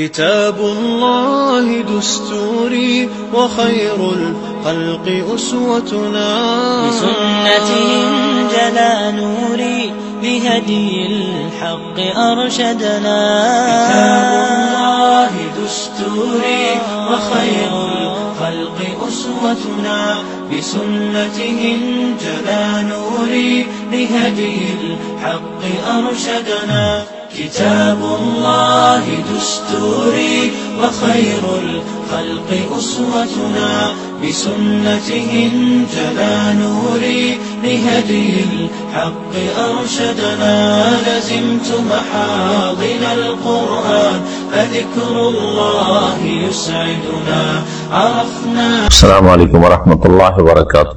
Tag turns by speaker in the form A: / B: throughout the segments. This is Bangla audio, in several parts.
A: كتاب الله دستوري وخير الخلق أسوتنا.
B: بسنته جلا نوري بهدي الحق أرشدنا.
A: كتاب الله دستوري وخير الخلق أسوتنا. بسنته جلا نوري لهدي الحق أرشدنا. كتاب الله دستوري وخير الخلق أسوتنا بسنته جلا نوري لهدي الحق أرشدنا لزمت محاضن القرآن فذكر الله يسعدنا عرفنا
C: السلام عليكم ورحمة الله وبركاته.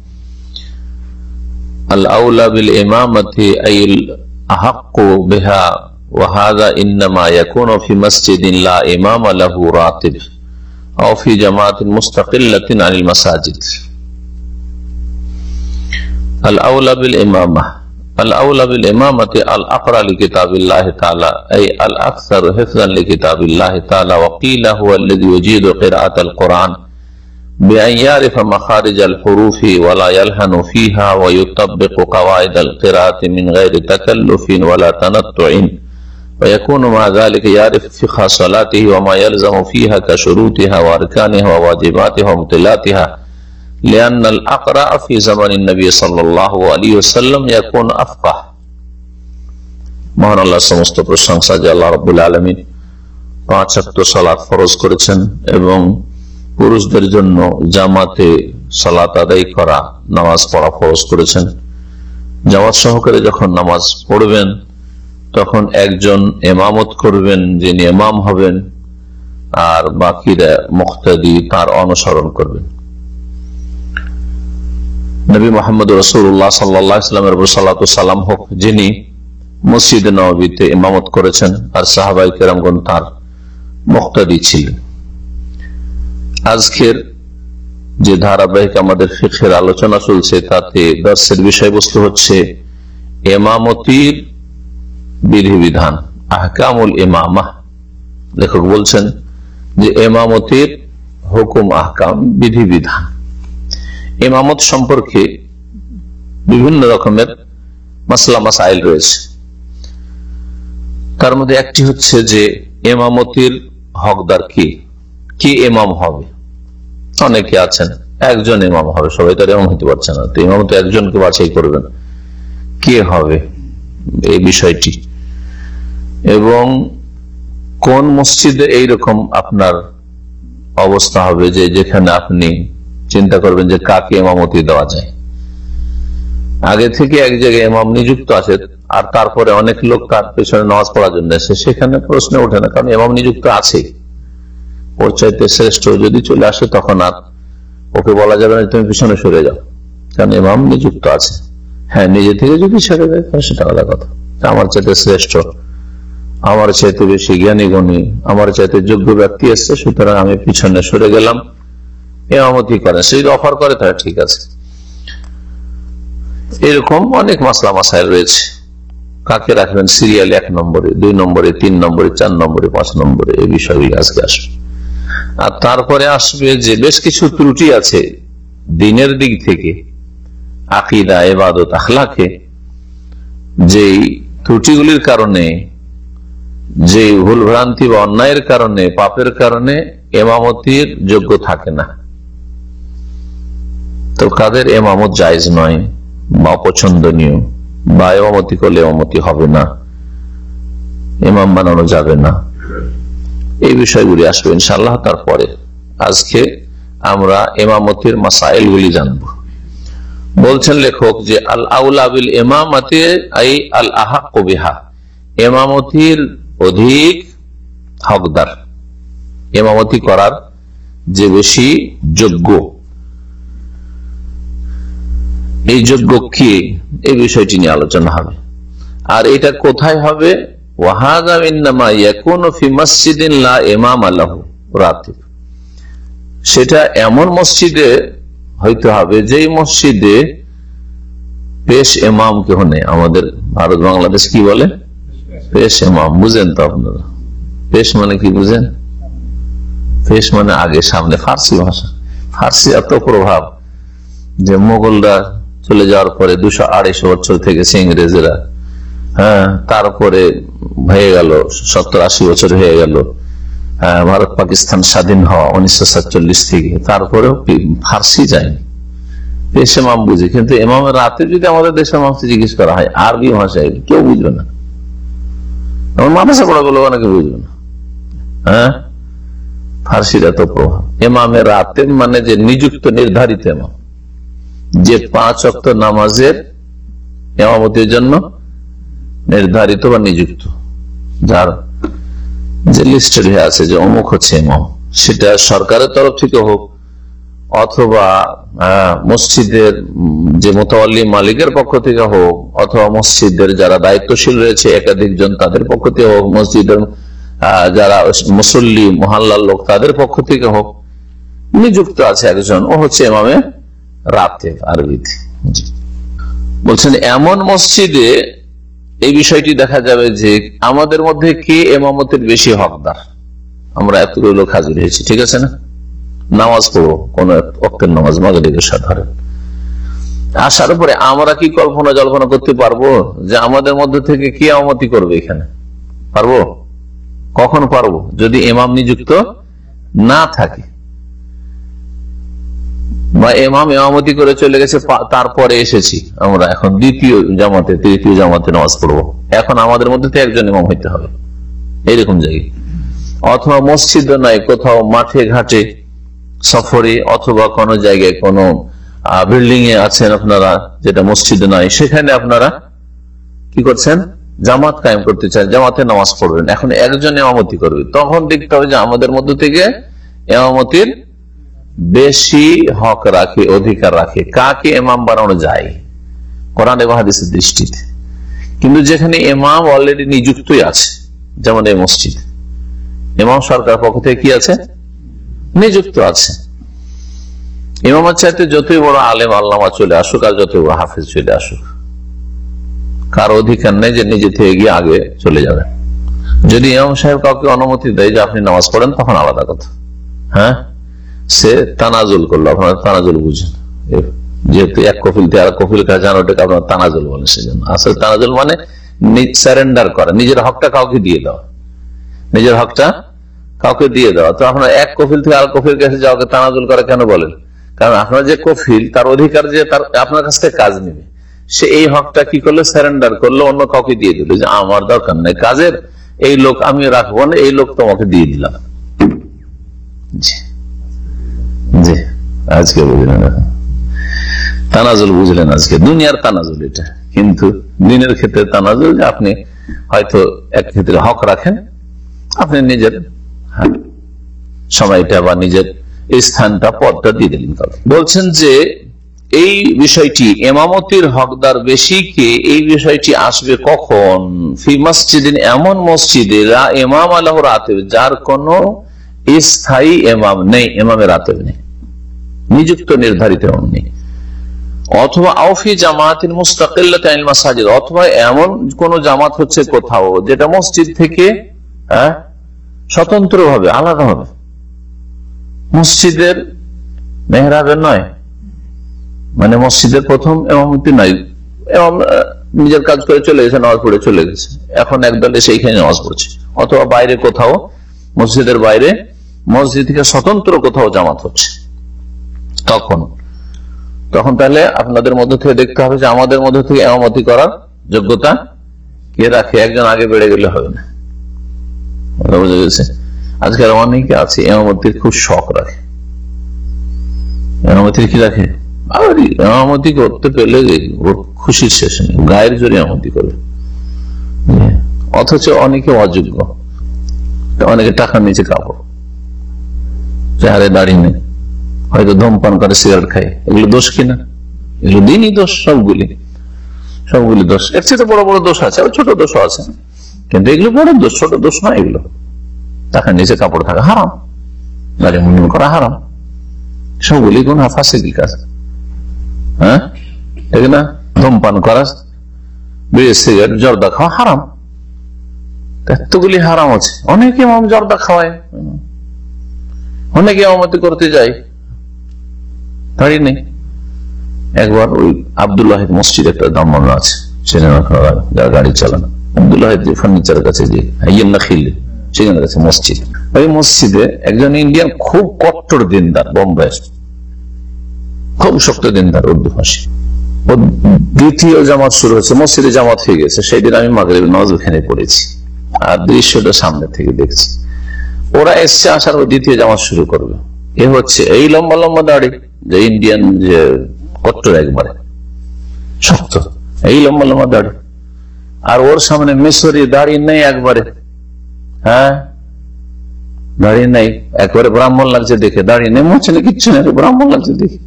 C: الاولى بالامامه اي الحق بها، وهذا انما يكون في مسجد لا امام له راتب او في جماعه مستقله عن المساجد. الاولى بالامامه الاولى بالامامه الاقرى لكتاب الله تعالى اي الاكثر حفظا لكتاب الله تعالى، وقيل هو الذي يجيد قراءه القران بأن يعرف مخارج الحروف ولا يلهن فيها ويطبق قواعد القراءة من غير تكلف ولا تنطع ويكون مع ذلك يعرف فقه صلاته وما يلزم فيها كشروطها وأركانها وواجباتها ومبطلاتها لأن الأقرأ في زمن النبي صلى الله عليه وسلم يكون أفقه মহান আল্লাহ সমস্ত প্রশংসা যে আল্লাহ রবুল আলমিন পাঁচ অক্ট সালাত ফরজ করেছেন এবং পুরুষদের জন্য জামাতে সালাত আদায় করা, নামাজ পড়া ফরজ করেছেন। জামাত সহকারে যখন নামাজ পড়বেন, তখন একজন এমামত করবেন, যিনি এমাম হবেন, আর বাকিরা মুক্তাদি তার অনুসরণ করবেন। নবী মোহাম্মদ রসুল্লাহ সাল্লামের সালাম হোক, যিনি মসজিদ নবীতে ইমামত করেছেন, আর সাহাবাই কেরামগন তার মুক্তাদি ছিলেন। আজকের যে ধারাবাহিক আমাদের ফিখের আলোচনা চলছে, তাতে দর্শের বিষয়বস্তু হচ্ছে এমামতির বিধিবিধান, আহকামুল ইমামা। লেখক বলছেন যে এমামতির হুকুম, আহকাম, বিধিবিধান। এমামত সম্পর্কে বিভিন্ন রকমের মাসলা, মাসাইল রয়েছে। তার মধ্যে একটি হচ্ছে যে এমামতির হকদার কি? কি এমাম হবে? অনেকে আছেন, একজন ইমাম হবে, সবাই তার এমাম হতে পারছে না। তো ইমাম তো একজনকে বাছাই করবেন কে হবে এই বিষয়টি? এবং কোন মসজিদে এইরকম আপনার অবস্থা হবে যে যেখানে আপনি চিন্তা করবেন যে কাকে এমামতি দেওয়া যায়? আগে থেকে এক জায়গায় এমাম নিযুক্ত আছে, আর তারপরে অনেক লোক তার পেছনে নামাজ পড়ার জন্য এসে সেখানে প্রশ্ন ওঠে না, কারণ এমাম নিযুক্ত আছেই ওর চাইতে শ্রেষ্ঠ যদি চলে আসে, তখন আর ওকে বলা যাবে না তুমি পিছনে সরে যাও। কারণ এমাম নিযুক্ত আছে। হ্যাঁ নিজে থেকে যদি সরে যায়, তাহলে সেটা আলাদা কথা। আমার চাইতে শ্রেষ্ঠ, আমার চাইতে বেশি জ্ঞানী, গণী, আমার চাইতে যোগ্য ব্যক্তি এসছে, সুতরাং আমি পিছনে সরে গেলাম। এমামতি করেন? সে যদি অফার করে, তাহলে ঠিক আছে। এরকম অনেক মাসলা মাসাইল রয়েছে। কাকে রাখবেন? সিরিয়াল এক নম্বরে, দুই নম্বরে, তিন নম্বরে, চার নম্বরে, পাঁচ নম্বরে এই বিষয়গুলি আজকে আসবে। আর তারপরে আসবে যে বেশ কিছু ত্রুটি আছে দিনের দিক থেকে, আকিদা এবাদত আখলাকে, যেই ত্রুটিগুলির কারণে যে ভুলভ্রান্তি বা অন্যায়ের কারণে, পাপের কারণে এমামতির যোগ্য থাকে না। তো কাদের এমামত জায়জ নয় বা অপছন্দনীয়? বা এমামতি করলে এমামতি হবে না এমাম বানানো যাবে না। এই বিষয়গুলি আসবে ইনশাল্লাহ তারপরে। আজকে আমরা এমামতির মাসাইলগুলি জানব। বলছেন লেখক যে, আল আউলাবিল এমামতে আই আল আহা কবিহা এমামতির অধিক হকদার। এমামতি করার যে বেশি যোগ্য। এই যোগ্য কি? এই বিষয়টি নিয়ে আলোচনা হবে। আর এটা কোথায় হবে? সেটা এমন মসজিদে হইতে হবে, যেই মসজিদে পেশ এমাম কেহ নেই। আমাদের ভারত বাংলাদেশ কি বলে? পেশ এমাম বুঝেন তো আপনারা। পেশ মানে কি বুঝেন? পেশ মানে আগে সামনে ফার্সি ভাষা। ফার্সি এত প্রভাব যে মোগলরা চলে যাওয়ার পরে দুশো আড়াইশো বছর থেকে ইংরেজেরা হ্যাঁ তারপরে হয়ে গেল সত্তর আশি বছর হয়ে গেল। হ্যাঁ, ভারত পাকিস্তান স্বাধীন হওয়া উনিশশো সাতচল্লিশ থেকে। তারপরেও ফার্সি যায়নি। পেশ এমাম বুঝি। কিন্তু এমামের রাতে যদি আমাদের দেশের মানুষকে জিজ্ঞেস করা হয় আরবি ভাষায় কেউ বুঝবে না। আমার মাদ্রাসা পড়া গুলো অনেকে বুঝবে না। হ্যাঁ ফার্সির এত প্রভাব। এমামের রাতে মানে যে নিযুক্ত নির্ধারিত এমাম যে পাঁচ অক্ট নামাজের এমামতির জন্য নির্ধারিত বা নিযুক্ত। যার যে লিস্টেড হয়ে আছে যে অমুক হচ্ছে এমাম সেটা সরকারের তরফ থেকে হোক অথবা মসজিদের যে মোতাল্লি মালিকের পক্ষ থেকে হোক অথবা মসজিদের যারা দায়িত্বশীল রয়েছে, একাধিক জন তাদের পক্ষ থেকে হোক, মসজিদের যারা মুসল্লি, মহাল্লার লোক তাদের পক্ষ থেকে হোক, নিযুক্ত আছে একজন, ও হচ্ছে এমামে রাতে আরবিতে বলছেন, এমন মসজিদে এই বিষয়টি দেখা যাবে যে আমাদের মধ্যে কে এমামতের বেশি হকদার? আমরা এতগুলো লোক হাজির হয়েছি, ঠিক আছে না? নামাজ পড়ব, কোন অক্টের নামাজ, মাগরিবের সাধারণ আসার পরে আমরা কি কল্পনা জল্পনা করতে পারব যে আমাদের মধ্যে থেকে কি আমতি করবে এখানে? পারব? কখন পারব? যদি এমাম নিযুক্ত না থাকে। বা এমাম এমামতি করে চলে গেছে তারপরে এসেছি আমরা এখন দ্বিতীয় জামাতে, তৃতীয় জামাতে নামাজ পড়ব। এখন আমাদের মধ্যে তো একজন এমাম হইতে হবে। এইরকম জায়গায় অথবা মসজিদ নাই, কোথাও মাঠে, ঘাটে সফরে অথবা কোন জায়গায় কোন বিল্ডিং এ আছেন আপনারা, যেটা মসজিদ নাই, সেখানে আপনারা কি করছেন? জামাত কায়েম করতে চান, জামাতে নামাজ পড়বেন। এখন একজন এমামতি করবে। তখন দেখতে হবে যে আমাদের মধ্যে থেকে এমামতির বেশি হক রাখে, অধিকার রাখে। কাকে এমাম বানানো যায়? কোরআন এবং হাদিসের দৃষ্টিতে। কিন্তু যেখানে এমাম অলরেডি নিযুক্তই আছে, যেমন এই মসজিদ। এমাম সরকার পক্ষ থেকে কি আছে? নিযুক্ত আছে। ইমামের চাইতে যতই বড় আলেম, আল্লামা চলে আসুক আর যতই বড় হাফিজ চলে আসুক, কার অধিকার নেই যে নিজে থেকে গিয়ে আগে চলে যাবে। যদি ইমাম সাহেব কাউকে অনুমতি দেয় যে আপনি নামাজ পড়েন, তখন আলাদা কথা। হ্যাঁ? সে তানাজুল করল, আপনারা তানাজুল বুঝেন। যেহেতু এক কফিল থেকে আর কফিল কাছে জানো ওটাকে আপনার তানাজুল বলেন সেজন্য। আসলে তানাজুল মানে সারেন্ডার করা, নিজের হকটা কাউকে দিয়ে দেওয়া। নিজের হকটা কাউকে দিয়ে দেওয়া। তো আপনার এক কফিল থেকে আর কফিল কাছে যাওয়াকে তানাজুল করে কেন বলেন? কারণ আপনার যে কফিল, তার অধিকার যে তার, আপনার কাছ থেকে কাজ নেবে। সে এই হকটা কি করল? সারেন্ডার করল, অন্য কাউকে দিয়ে দিল। যে আমার দরকার নেই কাজের, এই লোক আমি রাখব না, এই লোক তোমাকে দিয়ে দিলাম। জি। আজকে বুঝলেন তানাজুল বুঝলেন আজকে। দুনিয়ার তানাজুল এটা। কিন্তু দিনের ক্ষেত্রে তানাজুল যে আপনি হয়তো এক ক্ষেত্রে হক রাখেন আপনি নিজের হ্যাঁ, সময়টা বা নিজের স্থানটা পদটা দিয়ে দিলেন বলছেন যে এই বিষয়টি এমামতির হকদার বেশি কে? এই বিষয়টি আসবে কখন? ফি মসজিদিন এমন মসজিদে এমাম আল্লাহ রাতে যার কোন স্থায়ী এমাম নেই এমামের রাতে নেই। নিযুক্ত নির্ধারিত এমাম অথবা আউফি জামাতিন মুস্তাকিল মাসাজিদ, অথবা এমন কোন জামাত হচ্ছে কোথাও যেটা মসজিদ থেকে হ্যাঁ স্বতন্ত্র ভাবে আলাদা হবে মসজিদের মেহরাবের নয়। মানে মসজিদের প্রথম এমামতি নয়। এবং নিজের কাজ করে চলে গেছে নামাজ পড়ে চলে গেছে। এখন একদল এসে এইখানে নামাজ পড়ছে। অথবা বাইরে কোথাও, মসজিদের বাইরে, মসজিদ থেকে স্বতন্ত্র কোথাও জামাত হচ্ছে। তখন। তখন তাহলে আপনাদের মধ্যে থেকে দেখতে হবে যে আমাদের মধ্যে থেকে এমতি করার যোগ্যতা কে রাখে? একজন আগে বেড়ে গেলে হবে না। বোঝা গেছে? আজকাল অনেকে আছে, এমামতির খুব শখ রাখে। এমামতির কি রাখে? এমামতি করতে পেলে খুশির শেষ নেই গায়ের জোরে এমামতি করে। অথচ অনেকে অযোগ্য, অনেকে টাকার নিচে কাপড় চেহারে দাড়ি নেই। হয়তো ধূমপান করে সিগারেট খায়। এগুলো দোষ কিনা? এগুলো দিনই দোষ, সবগুলি। সবগুলি দোষ। এর চেয়ে বড় বড় দোষ আছে, আবার ছোট দোষও আছে। কিন্তু এগুলো বড় দোষ, ছোট দোষ নয় এগুলো। টাকার নিচে কাপড় থাকা হারাম। দাড়ি মুন্ডন করা হারাম। সবগুলি কোন হাফাসে কি কাজ। হ্যাঁ? ঠিক না? ধূমপান করা, বিড়ি, সিগারেট, জর্দা খাওয়া হারাম। এতগুলি হারাম আছে। অনেকে জর্দা খাওয়ায়। অনেকে অমতি করতে যায়। একবার ওই আবদুল্লাহ মসজিদ একটা আছে মসজিদ। একজন ইন্ডিয়ান খুব কট্টর দিনদার খুব শক্ত দিনদার, উর্দু দ্বিতীয় জামাত শুরু হয়েছে, মসজিদে জামাত হয়ে গেছে। সেই দিন আমি মাগরীব নজ ওখানে পড়েছি। আর দৃশ্যটা সামনে থেকে দেখছি। ওরা এসছে, আসার দ্বিতীয় জামাত শুরু করবে। এ হচ্ছে এই লম্বা লম্বা দাড়ি। যে ইন্ডিয়ান যে কট্টর একবারে। শক্ত এই লম্বা লম্বা দাড়ি। আর ওর সামনে মিশরি দাড়ি নেই একবারে। হ্যাঁ? দাড়ি নেই। একবারে ব্রাহ্মণ লাগছে দেখে। দাড়ি নেই মরছে না কিচ্ছু নেই ব্রাহ্মণ লাগছে দেখে।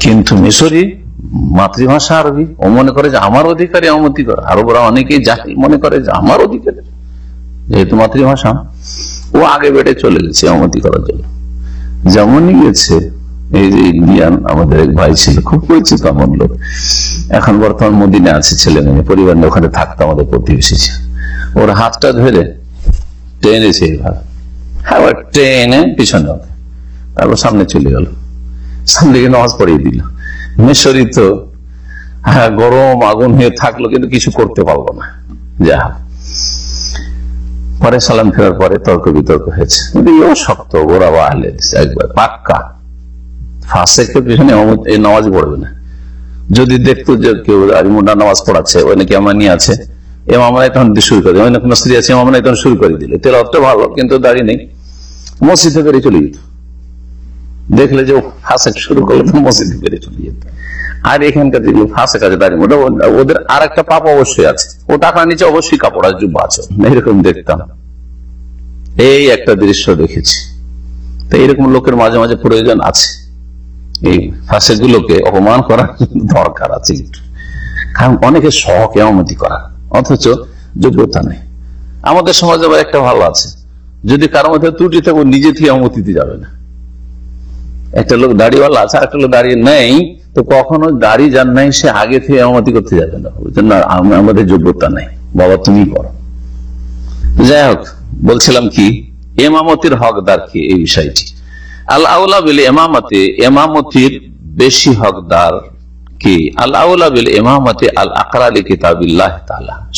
C: কিন্তু মিশরি মাতৃভাষা আরবি। ও মনে করে যে আমার অধিকারী অমতি করে। আরবরা অনেকেই জাতি মনে করে যে আমার অধিকারী। যেহেতু মাতৃভাষা। ও আগে বেড়ে চলে গেছে অমতি করার জন্য। যেমনই গেছে এই যে ইন্ডিয়ান আমাদের এক ভাই ছিল, খুব পরিচিত এমন লোক। এখন বর্তমান মদিনে আছে ছেলে মেয়ে, পরিবার ওখানে থাকতো আমাদের প্রতিবেশী ছিল। ওর হাতটা ধরে টেনেছে এইভাবে হ্যাঁ ট্রেনে পিছনে তারপর সামনে চলে গেল। সামনে গিয়ে নামাজ পড়িয়ে দিল। মিশরি তো হ্যাঁ গরম আগুন হয়ে থাকল, কিন্তু কিছু করতে পারল না। যা পরে সালাম ফেরার পরে তর্ক বিতর্ক হয়েছে। শক্ত গোড়া বা আহলে একবার পাক্কা। ফাঁসেকে পিছনে নামাজ পড়বে না। যদি দেখতো যে কেউ নামাজ পড়াচ্ছে ওই নাকি আমানি আছে তখন শুরু করে ওই স্ত্রী আছে তখন শুরু করে দিলে। তেল অতটা ভালো কিন্তু দাঁড়িয়ে নেই। মসজিদে বেরিয়ে চলে যেত। দেখলে যে ফাঁসে শুরু করলে তো মসজিদে বেরিয়ে চলে যেত। আর এখানকার যেগুলো ফাঁসে দাঁড়িয়ে ওটা ওদের আর একটা পাপ অবশ্যই আছে। ও টাকা নিচে অবশ্যই কাপড় আর জুব্বা আছে এরকম দেখতাম। এই একটা দৃশ্য দেখেছি। তো এরকম লোকের মাঝে মাঝে প্রয়োজন আছে। এই ফাঁসে গুলোকে অপমান করার দরকার আছে। কারণ অনেকে শখ এমতি করা, অথচ যোগ্যতা নেই। আমাদের সমাজে আবার একটা ভালো আছে, যদি কারোর মধ্যে ত্রুটি থাকে নিজে থেকে অমতি দিতে যাবে না। একটা লোক দাড়িওয়ালা আছে একটা লোক দাঁড়িয়ে নেই, তো কখনো দাড়ি যার নাই, সে আগে থেকে অমতি করতে যাবে না। না আমাদের যোগ্যতা নেই। বাবা তুমি করো। যাই হোক, বলছিলাম কি, এমামতির হকদার কি এই বিষয়টি? আল আউলা বেশি হকদার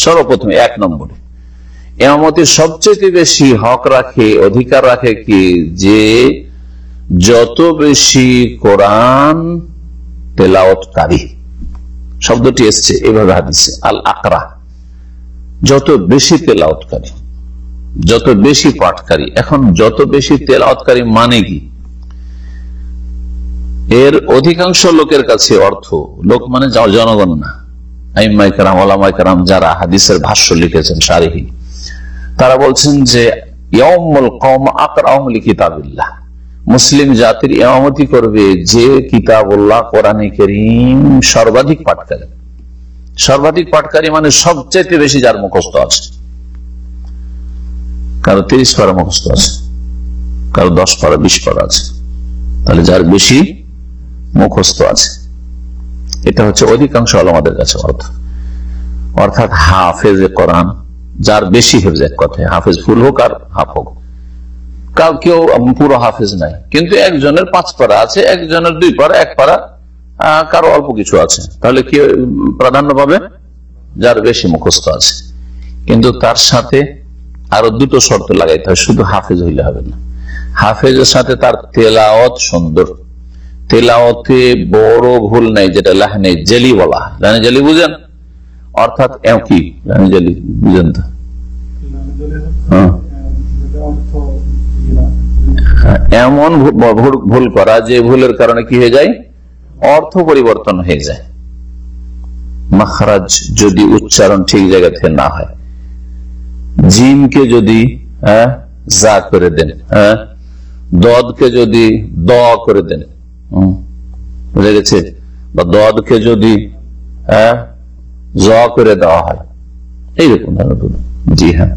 C: সর্বপ্রথম এক নম্বরে এমামতির সবচেয়ে বেশি হক রাখে, অধিকার রাখে কি? যে যত বেশি কোরআন তেলাওতকারী শব্দটি এসছে এভাবে হাদিসে, আল আকরা। যত বেশি তেলাওতকারী যত বেশি পাঠকারী, এখন যত বেশি তেলাওতকারী মানে কি? এর অধিকাংশ লোকের কাছে অর্থ, লোক মানে জনগণ না। আইমাইকারাম ওলামাইকারাম যারা হাদিসের ভাষ্য লিখেছেন সারিহি তারা বলছেন যে মুসলিম জাতির ইমামতি করবে যে কিতাবুল্লাহ কোরআনে করিম সর্বাধিক পাঠকারী। সর্বাধিক পাঠকারী মানে সবচেয়ে বেশি যার মুখস্থ আছে। কারও তিরিশ পারা মুখস্থ আছে, কারও দশ পারা, বিশ পারা আছে। তাহলে যার বেশি মুখস্থ আছে। এটা হচ্ছে অধিকাংশ আমাদের কাছে অর্থ। অর্থাৎ হাফেজ কোরআন, যার বেশি হেফজ এক কথায় হাফেজ ফুল হোক আর হাফ হোক। কাল কেউ পুরো হাফেজ নাই, কিন্তু একজনের পাঁচ পারা আছে, একজনের দুই পারা, এক পারা কারও অল্প কিছু আছে। তাহলে কি প্রাধান্য পাবে? যার বেশি মুখস্থ আছে। কিন্তু তার সাথে আরও দুটো শর্ত লাগাইতে হয় শুধু হাফেজ হইলে হবে না। হাফেজের সাথে তার তেলাওয়াত সুন্দর। তেলাওয়াতে বড় ভুল নাই যেটা লাহানে জেলি বলা হয়। লাহানে জেলি বুঝেন? অর্থাৎ কি? লাহানে জেলি বুঝেন তো? হ্যাঁ। এমন ভুল- করা যে ভুলের কারণে কি হয়ে যায়? অর্থ পরিবর্তন হয়ে যায়। মাখরাজ যদি উচ্চারণ ঠিক জায়গা থেকে না হয়। জিনকে যদি হ্যাঁ, জা করে দেন হ্যাঁ দদকে যদি দ করে দেন বুঝে গেছে? বা দদকে যদি হ্যাঁ জ করে দেওয়া হয়, এইরকম ধরনের। জি হ্যাঁ।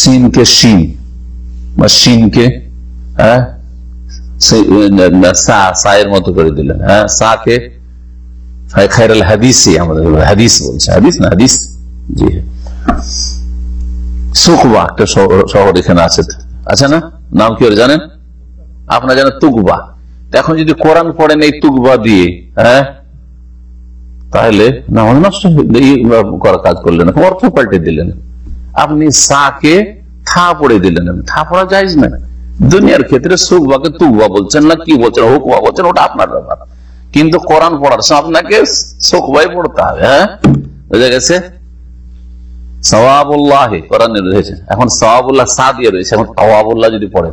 C: সিনকে সিন বা সিনকে হ্যাঁ সা, সায়ের মতো করে দিলেন হ্যাঁ সাকে খাইরাল হাদিসই আমাদের হাদিস বলছে। হাদিস না, হাদিস? জি হ্যাঁ। সুকবা, একটা শহর এখানে আছে। আছে না, নাম কি জানেন? আপনারা জানেন তুকবা। এখন যদি কোরআন পড়েন এই তুকবা দিয়ে হ্যাঁ? তাহলে নামাজ নষ্ট করার কাজ করলেন অর্থ পাল্টে দিলেন। আপনি সাকে থা পড়ে দিলেন। থা পড়া যায় না। দুনিয়ার ক্ষেত্রে সুকবাকে তুকবা বলছেন না, কি বলছেন, হুকবা বলছেন, ওটা আপনার ব্যাপার। কিন্তু কোরআন পড়ার সময় আপনাকে সুকবাই পড়তে হবে হ্যাঁ? বুঝা গেছে? সওয়াবুল্লাহ, কোরআনে রয়েছে। এখন সওয়াবুল্লাহ সা দিয়ে রয়েছে, এখন সওয়াবুল্লাহ যদি পড়েন।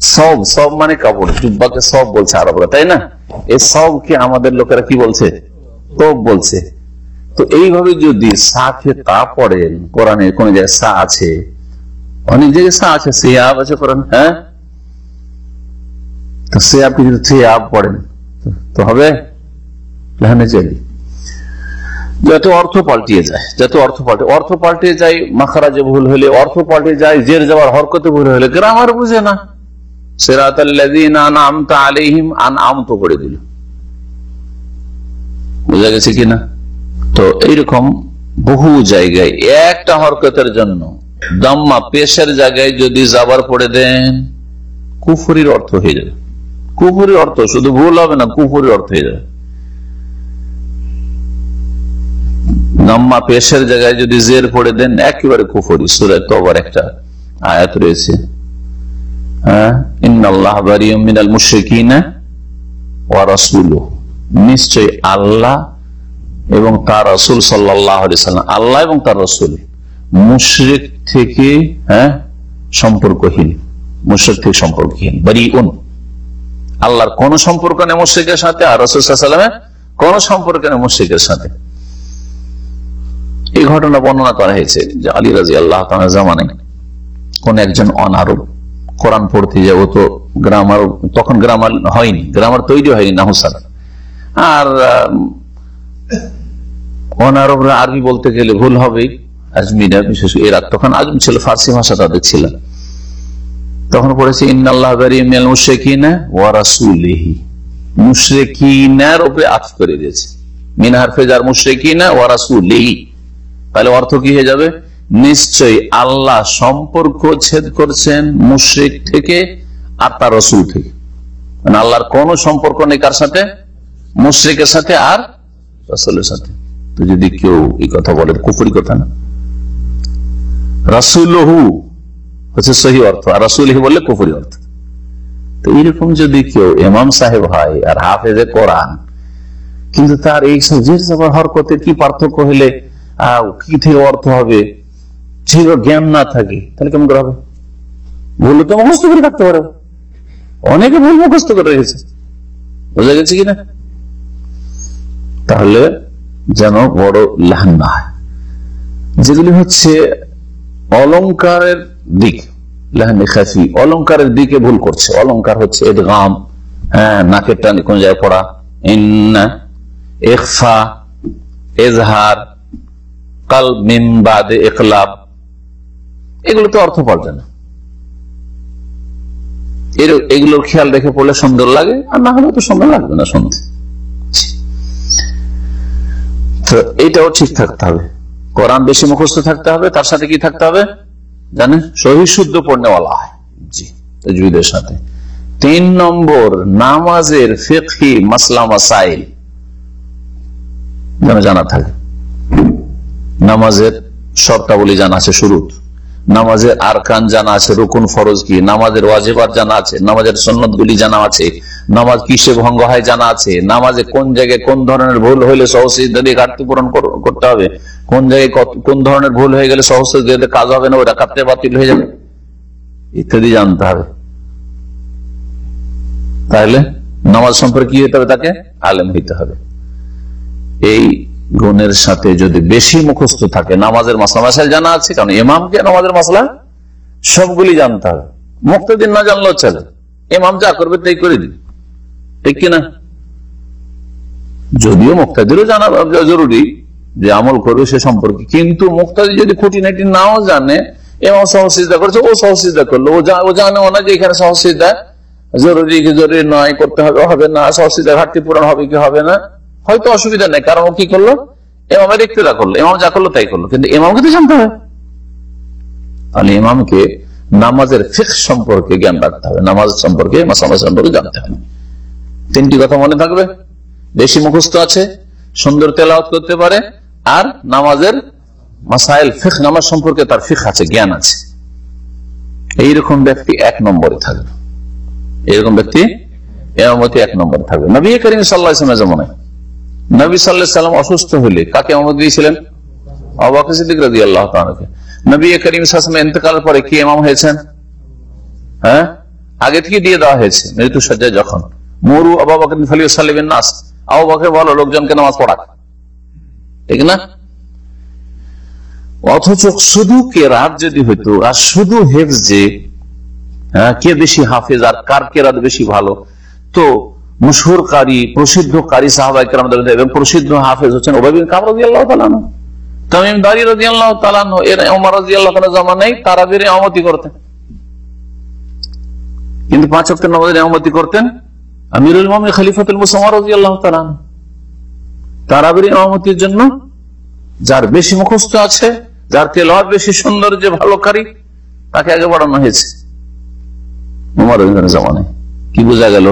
C: সব সব মানে কাপড় জুব্বাকে সব বলছে আরবরা তাই না? এই সবকে আমাদের লোকেরা কি বলছে? তোপ বলছে। তো এইভাবে যদি সাকে তা পড়েন কোরআনে কোন জায়গায় সা আছে অনেক জায়গায় সা আছে সে আব আছে কোরআন হ্যাঁ? তো সে আপনি যদি সে আব পড়েন তো- হবে? লেহানে চলি যত অর্থ পাল্টিয়ে যায় যত অর্থ পাল্টে অর্থ পাল্টে যায় মাখারাজে ভুল হলে অর্থ পাল্টে যায় জের যাওয়ার হরকতে ভুল হলে গ্রামার বুঝে না। সেরাত আমতা আলিহিম আন আমতো করে দিল। বুঝা গেছে কিনা? তো এইরকম বহু জায়গায়, একটা হরকতের জন্য দাম্মা পেশের জায়গায় যদি জাবার পড়ে দেন, কুফুরির অর্থ হয়ে যাবে। কুফুরির অর্থ, শুধু ভুল হবে না, কুফুরির অর্থ হয়ে যাবে। নাম্মা পেশের জায়গায় যদি জের পড়ে দেন, একেবারে কুফরি। সুরে তোবার একটা আয়াত রয়েছে হ্যাঁ ইন্নাল্লাহ বারিয়ুম মিনাল মুশরিকিনা ওয়া রাসূলুহু নিশ্চয় আল্লাহ এবং তার রসুল সাল্লাহ আল্লাহ এবং তার রসুল থেকে হ্যাঁ সম্পর্কহীন। থেকে সম্পর্কহীন আল্লাহর কোন সম্পর্ক নেই মুশ্রিকের সাথে আর রসুল কোন সম্পর্ক নেই মুশ্রিকের সাথে। এই ঘটনা বর্ণনা করা হয়েছে যে আলী রাজি আল্লাহ জামানে কোন একজন অনারব কোরআন পড়তে যাব তো গ্রামার তখন গ্রামার হয়নি গ্রামার তৈরি হয়নি নাহুসার আর অনারবরা আরবি বলতে গেলে ভুল হবে, আজমিরা, বিশেষ এরাক, তখন আজম ছিল ফার্সি ভাষা তাদের ছিল। তখন পড়েছে, ইন্নাল্লাহ উপরে আফ তাহলে অর্থ কি হয়ে যাবে? নিশ্চয়ই আল্লাহ সম্পর্ক ছেদ করছেন মুশরিক থেকে আর তার রসুল থেকে। মানে আল্লাহর কোন সম্পর্ক নেই কার সাথে? মুশরিকের সাথে আর রসুলের সাথে। তো যদি কেউ এই কথা বলে কুফুরি কথা না। রাসুলহু হচ্ছে সহি অর্থ, আর রাসুলহি বললে কুফুরি অর্থ। তো এইরকম যদি কেউ এমাম সাহেব হয় আর হাফেজে কোরআন, কিন্তু তার এই জের জবর হরকতের কি পার্থক্য হলে কি থেকে অর্থ হবে? যে জ্ঞান না থাকে, তাহলে কেমন করে হবে? ভুল তো মুখস্থ করে থাকতে পারে। অনেকে ভুল মুখস্থ করে রেখেছে। বোঝা গেছে কিনা? তাহলে যেন বড় লাহান না হয়। যেগুলি হচ্ছে অলংকারের দিক লাহানি খাফি অলংকারের দিকে ভুল করছে। অলংকার হচ্ছে এদগাম হ্যাঁ নাকের টানে কোন জায়গায় পড়া। ইন্না, ইখফা এজহার কাল মিম বাদে ইকলাব। এগুলো তো অর্থ পাল্টে না। এর- এগুলোর খেয়াল রেখে পড়লে সুন্দর লাগে, আর না হলে তো সুন্দর লাগবে না শুনতে। তো এইটাও ঠিক থাকতে হবে। কোরআন বেশি মুখস্থ থাকতে হবে, তার সাথে কি থাকতে হবে? জানেন? সহি শুদ্ধ পড়নেওয়ালা হয় জি, তজবিদের সাথে। তিন নম্বর, নামাজের ফেকি মাসলা যেন জানা থাকে। নামাজের শর্তাবলী জানা আছে শুরু নামাজের আরকান জানা আছে, রুকুন ফরজ কি? নামাজের ওয়াজেবার জানা আছে, নামাজের সন্ন্যত গুলি জানা আছে, নামাজ কিসে ভঙ্গ হয় জানা আছে, নামাজে কোন জায়গায় কোন ধরনের ভুল হইলে সহসিদ্ধা ঘাটতি পূরণ করতে হবে? কোন জায়গায় কোন ধরনের ভুল হয়ে গেলে সহসিদ্ধা কাজ হবে না, ওটা কাপতে বাতিল হয়ে যাবে? ইত্যাদি জানতে হবে। তাহলে নামাজ সম্পর্কে কি হতে হবে তাকে? আলেম হইতে হবে। এই গুণের সাথে যদি বেশি মুখস্থ থাকে, নামাজের মাসলা মাসাইল জানা আছে? কারণ ইমামকে নামাজের মাসলা সবগুলি জানতে হবে। মুক্তদিন না জানলেও চলে। ইমাম যা করবে তাই করে দিবে। ঠিক কিনা যদিও মুক্তাদিরও জানা জরুরি যে আমল করবে সে সম্পর্কে। কিন্তু মুক্তাদি যদি খুঁটিনাটি নাও জানে এমাম সহসিদ্ধা করেছে, ও সহসিদ্ধা করল। ও ও জানে না যে এখানে সহসিদ্ধা জরুরি কি জরুরি নয়, করতে হবে হবে না সহসিদ্ধা ঘাটতি পূরণ হবে কি হবে না। হয়তো অসুবিধা নেই, কারণ ও কি করল? এমামের ইক্তিদা করল। এমাম যা করল তাই করল। কিন্তু এমামকে তো জানতে হবে। তাহলে ইমামকে নামাজের ফিক সম্পর্কে জ্ঞান রাখতে হবে। নামাজ সম্পর্কে মাসামা সম্পর্কে জানতে হবে। তিনটি কথা মনে থাকবে। বেশি মুখস্থ আছে, সুন্দর তেলাওয়াত করতে পারে, আর নামাজের মাসাইল ফিক নামাজ সম্পর্কে তার ফিক আছে, জ্ঞান আছে। এইরকম ব্যক্তি এক নম্বরে থাকবে। এরকম ব্যক্তি এমামতি এক নম্বরে থাকবে। নবী করিম সাল্লাহ ইসলামের জমানে নবী সাল্লাম অসুস্থ হলে কাকে এমামত দিয়েছিলেন? আল্লাহ নবী করিম পরে কি ইমাম হয়েছেন? হ্যাঁ? আগে থেকে দিয়ে দেওয়া হয়েছে মৃত্যু সজ্জায় যখন। মরু নাস। বলো লোকজনকে নামাজ ঠিক না? অথচ শুধু কে রাত যদি হইতো আর শুধু হেফজে হ্যাঁ, কে বেশি হাফেজ আর কার কেরাত বেশি ভালো? তো মশহুর কারি প্রসিদ্ধ কারি সাহাবাই এবং প্রসিদ্ধ হাফেজ হচ্ছেন আল্লাহ তালানো তামিম দারি রাজি আল্লাহ এর রাজি আল্লাহ তালা করতেন। কিন্তু পাঁচ করতেন আমিরুল খালিফাতুল রাজি আল্লাহ তালানো তারাবির ইমামতির জন্য যার বেশি মুখস্থ আছে, যার তেলাওয়াত বেশি সুন্দর, যে ভালো কারি, তাকে আগে বাড়ানো হয়েছে। উমর জামানে কি বোঝা গেল?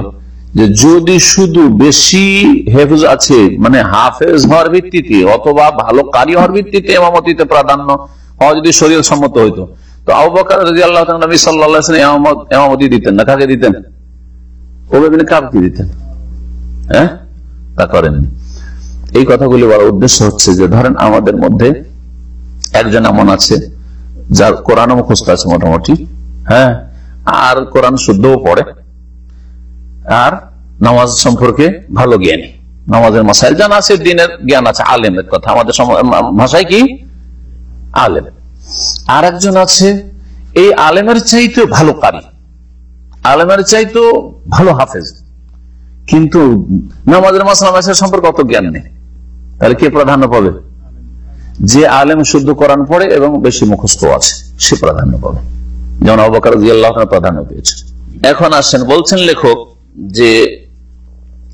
C: যে যদি শুধু বেশি হেফজ আছে মানে হাফেজ হওয়ার ভিত্তিতে অথবা ভালো কারি হওয়ার ভিত্তিতে এমামতিতে প্রাধান্য হওয়া যদি শরীর সম্মত হইতো, তো আবু বকর রাজি আল্লাহ নবী সাল্লাহ এমামতি দিতেন না। কাকে দিতেন? ওবেবিন কাপকে দিতেন? হ্যাঁ? তা করেননি। এই কথাগুলি বলার উদ্দেশ্য হচ্ছে যে, ধরেন আমাদের মধ্যে একজন এমন আছে, যার কোরআন মুখস্থ আছে মোটামুটি হ্যাঁ? আর কোরআন শুদ্ধও পড়ে, আর নামাজ সম্পর্কে ভালো জ্ঞানী। নামাজের মাসাইল জানা আছে, দিনের জ্ঞান আছে, আলেমের কথা। আমাদের ভাষায় কি? আলেম। আর একজন আছে, এই আলেমের চাইতে ভালো কারি। আলেমের চাইতে ভালো হাফেজ। কিন্তু নামাজের মাসাইল সম্পর্কে অত জ্ঞান নেই। তাহলে কে প্রাধান্য পাবে? যে আলেম শুদ্ধ কোরআন পড়ে এবং বেশি মুখস্থ আছে, সে প্রাধান্য পাবে। যেমন অবকার প্রাধান্য পেয়েছে। এখন আসেন, বলছেন লেখক যে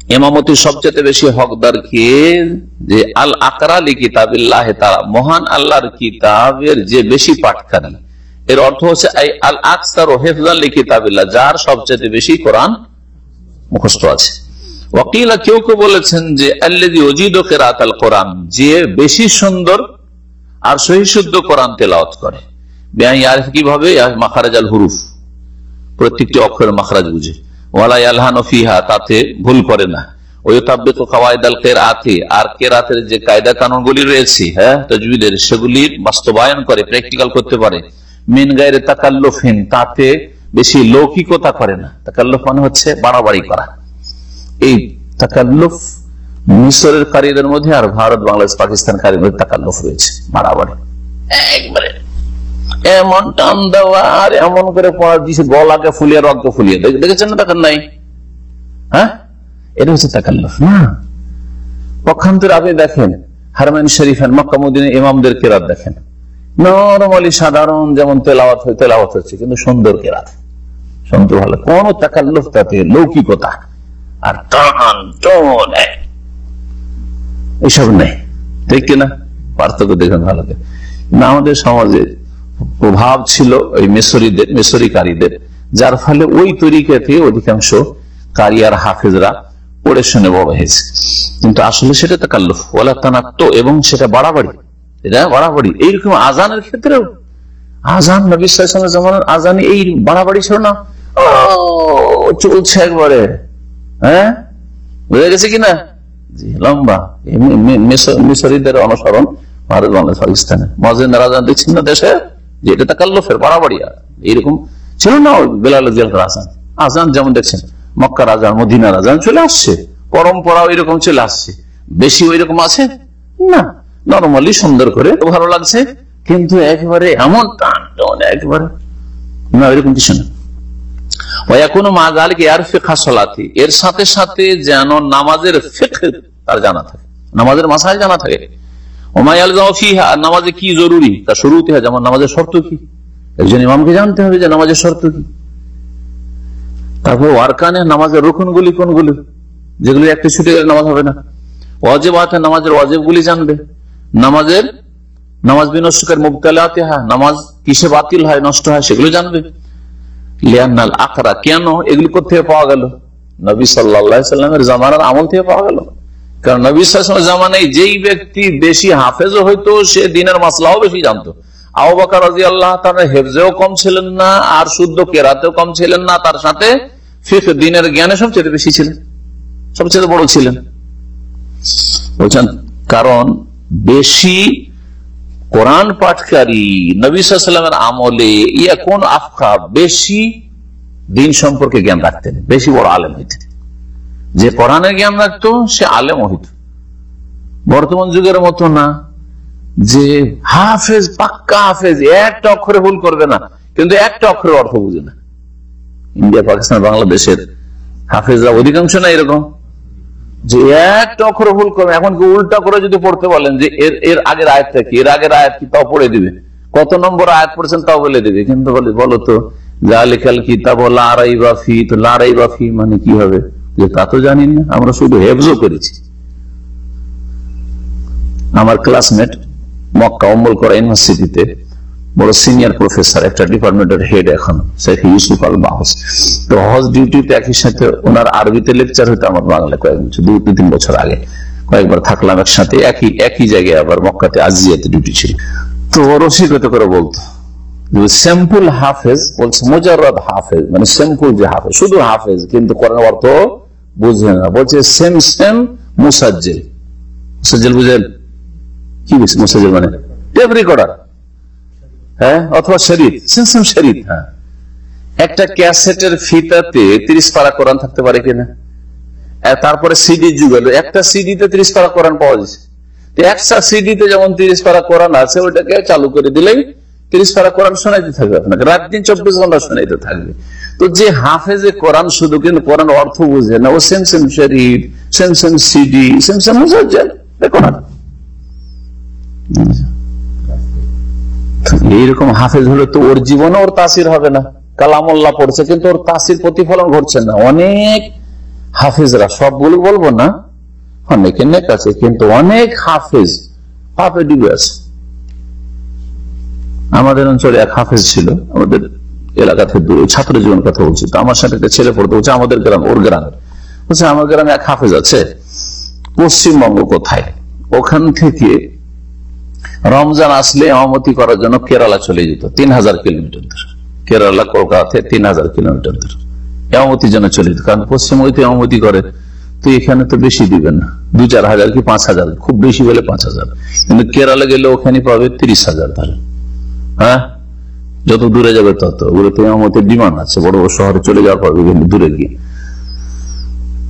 C: এমামতির সবচেয়ে বেশি হকদার কে? যে আল আকরালি কিতাবিল্লাহ তারা মহান আল্লাহর কিতাবের যে বেশি পাঠকারী এর অর্থ হচ্ছে আল আকসার ও হেফজাল্লি কিতাবিল্লাহ যার সবচেয়ে বেশি কোরআন মুখস্থ আছে। ওয়াকিলা, কেউ কেউ বলেছেন যে আল্লাদি অজিদ কেরাত কোরআন, যে বেশি সুন্দর আর সহি শুদ্ধ কোরআন তেলাওয়াত করে। বেআই আর কীভাবে? মাখারাজ আল হুরুফ। প্রত্যেকটি অক্ষরের মাখরাজ বুঝে। ওয়ালাই তাতে ভুল করে না। আর যে কায়দা কানুনগুলি রয়েছে হ্যাঁ সেগুলি বাস্তবায়ন করে প্র্যাকটিক্যাল করতে পারে। গায়ের তাতে বেশি লৌকিকতা করে না। তাকাল্লুফ মানে হচ্ছে বাড়াবাড়ি করা। এই তাকাল্লুফ মিশরের কারীদের মধ্যে আর ভারত, বাংলাদেশ, পাকিস্তান মধ্যে তাকাল্লুফ রয়েছে, বাড়াবাড়ি। একবারে। এমন টান দেওয়া আর এমন করে পড়া দিছে গলাকে ফুলিয়ে রক্ত ফুলিয়ে। দেখেছেন না দেখেন নাই? হ্যাঁ? এটা হচ্ছে তাকাল্লুফ। না। পক্ষান্তরে আপনি দেখেন হারমান শরীফেন মক্কামুদ্দিন ইমামদের কেরাত দেখেন। নরমালি সাধারণ যেমন তেলাওয়াত হয় তেলাওয়াত হচ্ছে কিন্তু সুন্দর কেরাত। শুনতে ভালো। কোন তাকাল্লুফ তাতে লৌকিকতা আর টান টোন এসব নেই। ঠিক কিনা? পার্থক্য দেখুন ভালো না আমাদের সমাজে প্রভাব ছিল ওই মেসরিদের, মেসরিকারীদের। যার ফলে ওই তরিকাতে অধিকাংশ কারিয়ার হাফেজরা পড়ে শুনে বড় হয়েছে। কিন্তু আসলে সেটা তাকাল্লুফ। ওলা তানাত্ম এবং সেটা বাড়াবাড়ি। এটা বাড়াবাড়ি। এইরকম আজানের ক্ষেত্রেও আজান নবী সাল্লামের জামানার আজান এই বাড়াবাড়ি ছিল না। চলছে একবারে। হ্যাঁ? বুঝে গেছে কিনা? জি, লম্বা। মিশরীদের অনুসরণ ভারত, বাংলাদেশ পাকিস্তানে মজেন রাজান দেখছেন না দেশে যে এটা তাকাল্লফের বাড়াবাড়ি এইরকম ছিল না বেলাল আজান। আজান যেমন দেখছেন, মক্কার আজান, মদিনার চলে আসছে ওইরকম চলে আসছে। বেশি ওইরকম আছে? না। নর্মালি সুন্দর করে ভালো লাগছে, কিন্তু একেবারে এমন টান না এরকম কিছু না। এর সাথে সাথে যেন নামাজের ফেক তার জানা থাকে। নামাজের মাসায় জানা থাকে। নামাজে কি জরুরি? তা হয় যেমন নামাজের শর্ত কি? একজন ইমামকে জানতে হবে যে নামাজের শর্ত কি। তারপর ওয়ারকানে নামাজের কোনগুলি? যেগুলি ছুটে গেলে নামাজ হবে না। ওয়াজেব আছে নামাজের জানবে। নামাজের নামাজ বিনষ্টকার মুবতালাতে হয় নামাজ কিসে বাতিল হয়, নষ্ট হয়, সেগুলো জানবে। লিয়ান্নাল আকরা কেন এগুলি কোথেকে পাওয়া গেল? নবী সাল্লামের জামানার আমল থেকে পাওয়া গেল। কারণ নবী সাল্লামের জামানায় যেই ব্যক্তি বেশি হাফেজও হইতো, সে দিনের মাসলাও বেশি জানতো। রাজি আল্লাহ হেফজেও কম ছিলেন না, আর শুদ্ধ কেরাতেও কম ছিলেন না, তার সাথে ফিফ দিনের জ্ঞানে সবচেয়ে বেশি ছিলেন, সবচেয়ে বড় ছিলেন। বলছেন কারণ বেশি কোরআন পাঠকারী নবী সাল্লামের আমলে ইয়া কোন আফকা বেশি দিন সম্পর্কে জ্ঞান রাখতেন, বেশি বড় আলেম হইতেন। যে কোরআনের জ্ঞান রাখতো সে আলেম হইত বর্তমান যুগের মতো না। যে হাফেজ, পাক্কা হাফেজ, একটা অক্ষরে ভুল করবে না। কিন্তু একটা অক্ষরের অর্থ বুঝে না। ইন্ডিয়া, পাকিস্তান, বাংলাদেশের হাফেজরা অধিকাংশ না এরকম। যে একটা অক্ষর ভুল করবে, এখন কি উল্টা করে যদি পড়তে বলেন যে এর এর আগের আয়াতটা কি, এর আগের আয়াত কি, তাও পড়ে দিবে। কত নম্বর আয়াত পড়ছেন তাও বলে দিবে। কিন্তু বলে, বলো তো, যা লেখাল কিতাব লারাই বাফি তো লারাই বাফি মানে কি হবে? যে তা তো জানি না আমরা শুধু হেফজও করেছি। আমার ক্লাসমেট মক্কা অম্বল করা ইউনিভার্সিটিতে বড় সিনিয়র প্রফেসর একটা ডিপার্টমেন্টের হেড এখন শেখ ইউসুফ আল বাহস তো হজ ডিউটিতে একই সাথে ওনার আরবিতে লেকচার হইতো আমার বাংলা কয়েক বছর দুই তিন বছর আগে। কয়েকবার থাকলাম একসাথে, একই একই জায়গায় আবার মক্কাতে আজিয়াতে ডিউটি ছিল। তো রসিকতা করে বলতো সিম্পল হাফেজ বলছে মোজারদ হাফেজ মানে সিম্পল যে হাফেজ শুধু হাফেজ কিন্তু কোরআন অর্থ বুঝে না। বলছে সেম সেম মুসাজ্জেল। মুসাজ্জেল বুঝেন কি মুসাজ্জেল মানে? টেপ রেকর্ডার হ্যাঁ? অথবা শরীর সেম সেম শরীর হ্যাঁ। একটা ক্যাসেটের ফিতাতে তিরিশ পারা কোরআন থাকতে পারে কিনা? তারপরে সিডি যুগ এলো একটা সিডিতে তিরিশ পারা কোরআন পাওয়া যাচ্ছে একটা সিডিতে যেমন তিরিশ পারা কোরআন আছে, ওইটাকে চালু করে দিলেই তিরিশ পারা কোরআন শোনাইতে থাকবে আপনাকে। রাত দিন চব্বিশ ঘণ্টা শোনাইতে থাকবে। তো যে হাফেজে কোরআন শুধু কিন্তু কোরআন অর্থ বুঝে না, ও সেম সেম শরীর same same CD, same same কোরআন এইরকম হাফেজ হলে তো ওর জীবনে ওর তাসির হবে না। কালামল্লাহ পড়ছে, কিন্তু ওর তাসির প্রতিফলন ঘটছে না। অনেক হাফেজরা, সবগুলো বলব না অনেকে নেক আছে, কিন্তু অনেক হাফেজ পাপে ডুবে আছে। আমাদের অঞ্চলে এক হাফেজ ছিল, আমাদের এলাকা থেকে ছাত্র জীবন কথা বলছি। তো আমার সাথে একটা ছেলে পড়তে বলছে আমাদের গ্রাম, ওর গ্রামে। বলছে আমার গ্রামে এক হাফেজ আছে, পশ্চিমবঙ্গ কোথায়? ওখান থেকে রমজান আসলে এমামতি করার জন্য কেরালা চলে যেত, তিন হাজার কিলোমিটার দূর। কেরালা কলকাতা থেকে তিন হাজার কিলোমিটার দূর। এমামতির জন্য চলে যেত, কারণ পশ্চিমবঙ্গে এমামতি করে। তো এখানে তো বেশি দিবেন না দু চার হাজার কি পাঁচ হাজার, খুব বেশি হলে পাঁচ হাজার। কিন্তু কেরালা গেলে ওখানে পাবে তিরিশ হাজার ধরে হ্যাঁ? যত দূরে যাবে তত। ওগুলো তো এমামতির ডিমান্ড আছে। বড় বড় শহরে চলে যাওয়ার পর বিভিন্ন দূরে গিয়ে।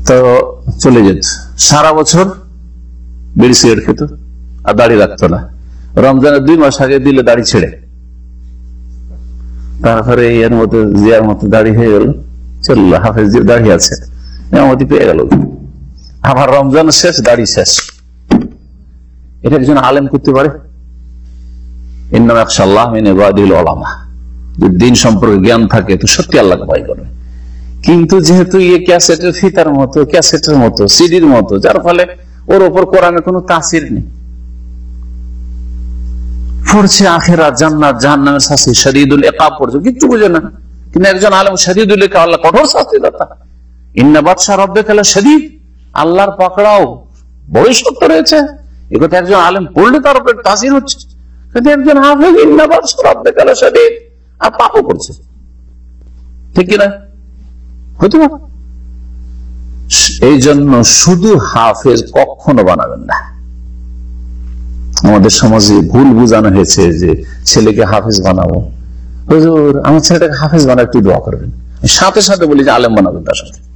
C: তো চলে যেত। সারা বছর বেড়ি সিগারেট খেত আর দাড়ি রাখতো না। রমজানের দুই মাস আগে দিলে দাড়ি ছেড়ে। তারপরে এর মতো জিয়ার মতো দাড়ি হয়ে গেল। চলল, হাফেজ জিয়ার দাড়ি আছে। এমতি পেয়ে গেল। আবার রমজান শেষ, দাড়ি শেষ। এটা একজন আলেম করতে পারে? দিন সম্পর্কে জ্ঞান থাকে, তো সত্যি আল্লাহকে ভয় করবে। কিন্তু যেহেতু ইয়ে ক্যাসেটের ফিতার মতো, ক্যাসেটের মতো, সিডির মতো, যার ফলে ওর ওপর কোরআনে কোনো তাসির নেই। পড়ছে আখেরা শাস্তি শরীদুল পড়ছে, কিচ্ছু বুঝে না। কিন্তু একজন আলম শরীদুল একা আল্লাহ কঠোর শাস্তি দাতা ইন্না বাদশাহ রব্বে শরীদ আল্লাহর পাকড়াও বড়ই সত্য রয়েছে। এ কথা একজন আলেম পড়লে তার উপরে তাসির হচ্ছে। একজন হাফেজ সাদিদ আর পাপও করছে। ঠিক কিনা? পারে। এই জন্য শুধু হাফেজ কখনো বানাবেন না। আমাদের সমাজে ভুল বুঝানো হয়েছে যে ছেলেকে হাফেজ বানাবো। হুজুর, আমার ছেলেটাকে হাফেজ বানা একটু দোয়া করবেন। সাথে সাথে বলি যে আলেম বানাবেন তার সাথে।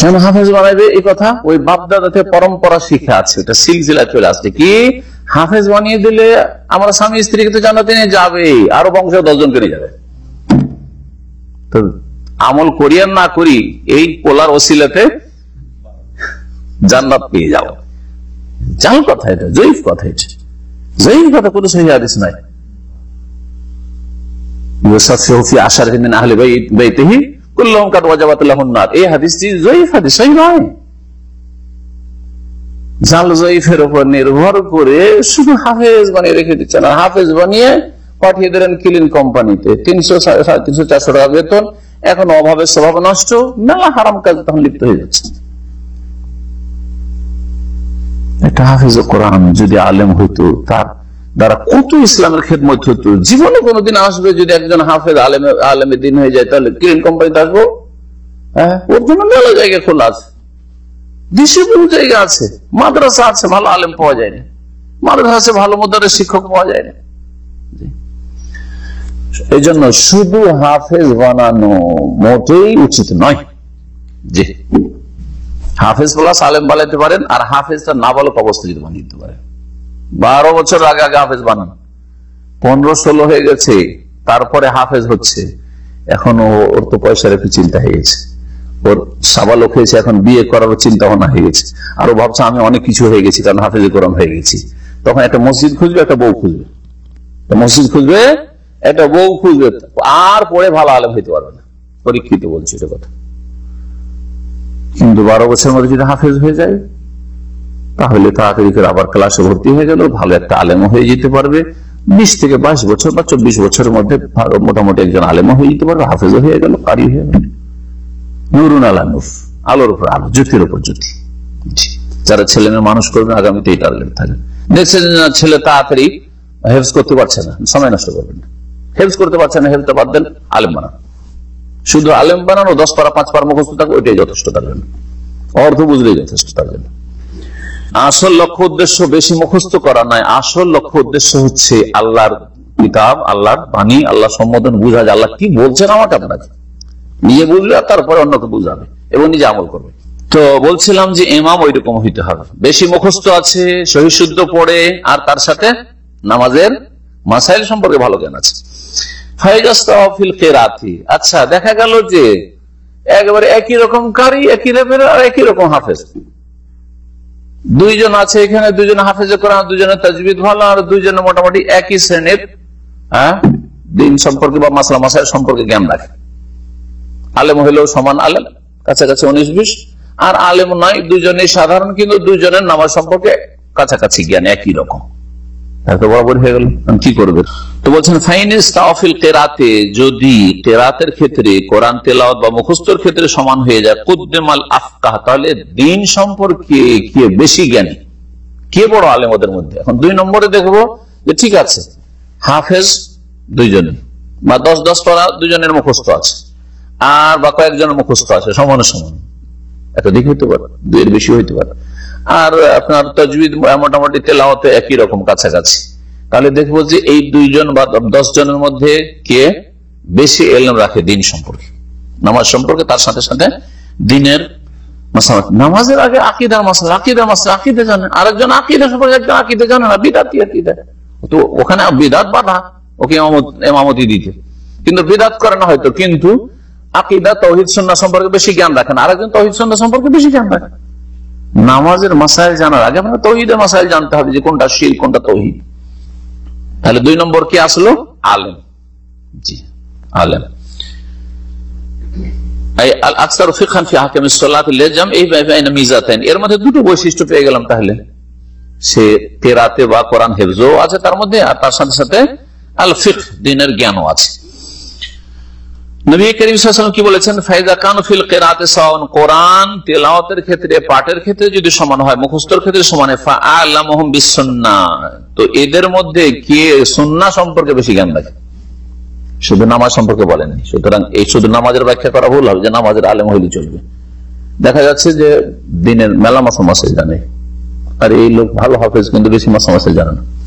C: কেন হাফেজ বানাবে এই কথা? ওই বাপদাদা থেকে পরম্পরা শিখে আছে এটা সিলসিলা চলে আসছে। কি? হাফেজ বানিয়ে দিলে আমরা স্বামী স্ত্রীকে তো জানাতে নিয়ে যাবে আরও বংশ দশজন করে যাবে। তো আমল করি আর না করি এই পোলার ওসিলাতে জান্নাত পেয়ে যাও জাল কথা এটা জয়ীফ কথা এটা। জয়ীফ কথা কোনো সহি হাদিস নাই। আশার আহলে বাইতেহি কুল্লহম কাদ ওয়াজাবাতুল্লাহুন নার। এই হাদিসটি জয়ীফ হাদিস সহি নয়। জাল জয়ীফের উপর নির্ভর করে শুধু হাফেজ বানিয়ে রেখে দিচ্ছেন আর হাফেজ বানিয়ে পাঠিয়ে দিলেন কিলিন কোম্পানিতে। তিনশো তিনশো, চারশো টাকা বেতন। এখন অভাবের স্বভাব নষ্ট মেলা হারাম কাজ তখন লিপ্ত হয়ে যাচ্ছে। একটা হাফিজ কোরআন যদি আলেম হইতো, তার দ্বারা কত ইসলামের খেদমত হতো? জীবনে কোনোদিন আসবে যদি একজন হাফেজ আলেমে আলেমে দিন হয়ে যায়, তাহলে কিরিন কোম্পানিতে আসব? হ্যাঁ ওর জন্য মেলা জায়গা খোলা আছে। দেশে জায়গা আছে মাদ্রাসা আছে ভালো আলেম পাওয়া যায় না। মাদ্রাসা আছে ভালো মদারের শিক্ষক পাওয়া যায় না। এই জন্য শুধু হাফেজ বানানো মোটেই উচিত নয়। জি। হাফেজ প্লাস আলেম বানাইতে পারেন আর হাফেজটা নাবালক অবস্থা যদি বানিয়ে দিতে পারেন। বারো বছর আগে আগে হাফেজ বানান। পনেরো ষোলো হয়ে গেছে তারপরে হাফেজ হচ্ছে। এখন ওর তো পয়সার একটু চিন্তা হয়ে গেছে। ওর সাবালক হয়েছে, এখন বিয়ে করার চিন্তা ভাবনা হয়ে গেছে। আরও ভাবছে, আমি অনেক কিছু হয়ে গেছি, কারণ হাফেজ কোরআন হয়ে গেছি। তখন একটা মসজিদ খুঁজবে, একটা বউ খুঁজবে। মসজিদ খুঁজবে, একটা বউ খুঁজবে। আর পরে ভালো আলেম হইতে পারবে না। পরীক্ষিত বলছি এটা কথা। কিন্তু বারো বছরের মধ্যে যদি হাফেজ হয়ে যায়, তাহলে তাড়াতাড়ি করে আবার ক্লাসে ভর্তি হয়ে গেল ভালো একটা আলেমও হয়ে যেতে পারবে। বিশ থেকে বাইশ বছর বা চব্বিশ বছরের মধ্যে মোটামুটি একজন আলেম হয়ে যেতে পারবে, হাফেজও হয়ে গেল কারি হয়ে গেল। নুরুন আলা নুফ আলোর উপর আলো উপর যারা ছেলে মেয়ে মানুষ করবে আগামীতে এই টার্গেট থাকে দেখছেন ছেলে তাড়াতাড়ি হেফজ করতে পারছে না, সময় নষ্ট করবেন হেফজ করতে পারছে না বাদ দেন, আলেম বানান। শুধু আলেম বানানো, দশ পারা, পাঁচ মুখস্থ থাকবে, ওইটাই যথেষ্ট অর্থ বুঝলেই যথেষ্ট আসল লক্ষ্য উদ্দেশ্য বেশি মুখস্থ করা নয় আসল লক্ষ্য উদ্দেশ্য হচ্ছে আল্লাহর কিতাব, আল্লাহর বাণী আল্লাহ সম্বোধন বুঝা যে আল্লাহ কি বলছেন আমাকে আপনাকে? নিজে বুঝলে তারপরে অন্যকে বুঝাবে এবং নিজে আমল করবে। তো বলছিলাম যে এমাম ওই রকম হইতে হবে। বেশি মুখস্থ আছে সহিশুদ্ধ পড়ে, আর তার সাথে নামাজের মাসাইল সম্পর্কে ভালো জ্ঞান আছে। আচ্ছা দেখা গেল যে একবারে একই রকম কারি, একই রেফের আর একই রকম হাফেজ। দুইজন আছে এখানে দুজন হাফেজে কোরআন দুজনের তাজবিদ ভালো আর দুজনে মোটামুটি একই শ্রেণির হ্যাঁ দিন সম্পর্কে বা মাসলা মাসাইল সম্পর্কে জ্ঞান রাখে। আলেম হইলেও সমান আলেম কাছাকাছি উনিশ বিশ। আর আলেম নয় দুজনে সাধারণ কিন্তু দুজনের নামাজ সম্পর্কে কাছাকাছি জ্ঞান একই রকম। এত বরাবর হয়ে গেল। কি করবে? তো বলছেন ফাইনিস তাওফিল কেরাতে যদি কেরাতের ক্ষেত্রে কোরআন তেলাওয়াত বা মুখস্থর ক্ষেত্রে সমান হয়ে যায় কুদ্দেমাল আফকাহ তাহলে দিন সম্পর্কে কে বেশি জ্ঞানী? কে বড় আলেম ওদের মধ্যে? এখন দুই নম্বরে দেখব যে ঠিক আছে হাফেজ দুইজনে বা দশ দশ পড়া দুজনের মুখস্থ আছে। আর বা কয়েকজনের মুখস্থ আছে, সমানে সমান। একটা দিক হইতে পারে, দুইয়ের বেশি হইতে পারে। আর আপনার তজবিদ মোটামুটি তেলাওয়াতে একই রকম কাছাকাছি। তাহলে দেখব যে এই দুইজন বা দশ জনের মধ্যে কে বেশি এলম রাখে দিন সম্পর্কে। নামাজ সম্পর্কে, তার সাথে সাথে দিনের নামাজের আগে আকিদার মাসাল আকিদার মাসাল, আকিদে জানেন। আরেকজন আকিদা সম্পর্কে, একজন আকিদে জানে না, বিদাতি তো ওখানে বিদাত বাধা, ওকে এমামতি দিতে। কিন্তু বিদাত করে না হয়তো কিন্তু আকিদা, তহিদ সন্না সম্পর্কে বেশি জ্ঞান রাখেন। আরেকজন তহিদ সন্না সম্পর্কে বেশি জ্ঞান রাখেন। নামাজের মাসাইল জানার আগে আপনার তহিদের মাসাইল জানতে হবে যে কোনটা শিল কোনটা তহিদ। তাহলে দুই নম্বর কি আসলো? আলেম। জি, আলেম। এর মধ্যে দুটো বৈশিষ্ট্য পেয়ে গেলাম তাহলে। সে তেরাতে বা কোরআন হেফজও আছে তার মধ্যে, আর তার সাথে সাথে আল ফিক দিনের জ্ঞানও আছে। নবী করিম কি বলেছেন? কেরাতে কোরআন তেলাওয়াতের ক্ষেত্রে ক্ষেত্রে যদি সমান হয় ক্ষেত্রে সমান তো এদের মধ্যে কে সম্পর্কে বেশি জ্ঞান রাখে? শুধু নামাজ সম্পর্কে বলেননি। সুতরাং এই শুধু নামাজের ব্যাখ্যা করা ভুল হবে যে নামাজের আলেম হইলে চলবে। দেখা যাচ্ছে যে দিনের মেলা মাসা মাসে জানে। আর এই লোক ভালো হাফেজ, কিন্তু বেশি মাসা মাসে জানে না।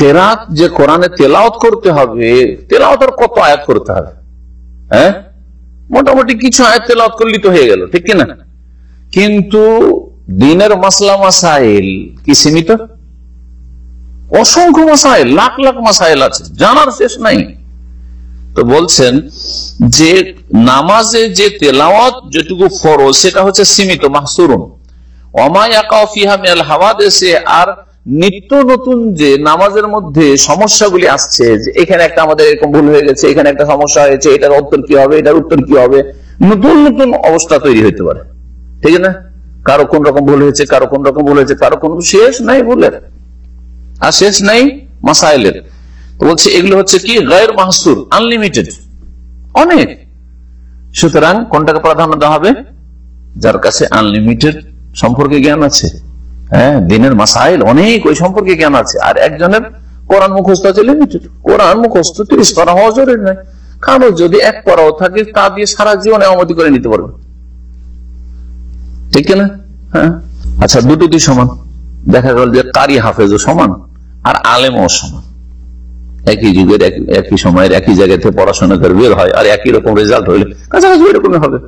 C: তেরাত যে কোরআনে তেলাওত করতে হবে তেলাওতের কত আয়াত করতে হবে? হ্যাঁ? মোটামুটি কিছু আয়াত তেলাওত করলি তো হয়ে গেল, ঠিক কিনা? কিন্তু দিনের মাসলা মাসাইল কি সীমিত? অসংখ্য মাসাইল, লাখ লাখ মাসাইল আছে, জানার শেষ নাই। তো বলছেন যে নামাজে যে তেলাওয়াত যেটুকু ফরজ, সেটা হচ্ছে সীমিত, মাহসুরুন। আর নিত্য নতুন যে নামাজের মধ্যে সমস্যাগুলি আসছে, যে এখানে একটা আমাদের এরকম ভুল হয়ে গেছে, এখানে একটা সমস্যা হয়েছে, এটার উত্তর কি হবে, এটার উত্তর কি হবে, নতুন নতুন অবস্থা তৈরি হতে পারে। ঠিক না? কারও কোন রকম ভুল হয়েছে, কারও কোন রকম ভুল হয়েছে, কারও কোন শেষ নাই ভুলের। আর শেষ নাই মাসাইলের। বলছে, এগুলো হচ্ছে কি? গায়ের মাহসুর আনলিমিটেড অনেক। সুতরাং কোনটাকে প্রাধান্য দেওয়া হবে? যার কাছে আনলিমিটেড সম্পর্কে জ্ঞান আছে। হ্যাঁ দিনের মাসাইল অনেক ওই সম্পর্কে জ্ঞান আছে। আর একজনের কোরআন মুখস্থ আছে লিমিটেড কোরআন মুখস্থ তিরিশ করা হওয়া জরুরি নয়। কারও যদি এক করাও থাকে, তা দিয়ে সারা জীবনে অমতি করে নিতে পারবে। ঠিক না হ্যাঁ? আচ্ছা দুটো দুই সমান। দেখা গেল যে কারি হাফেজও সমান, আর আলেমও সমান। একই যুগের একই সময়ের একই জায়গাতে পড়াশোনা করে বের হয়, আর একই রকম রেজাল্ট হইলে কাছাকাছি এরকমই হবে।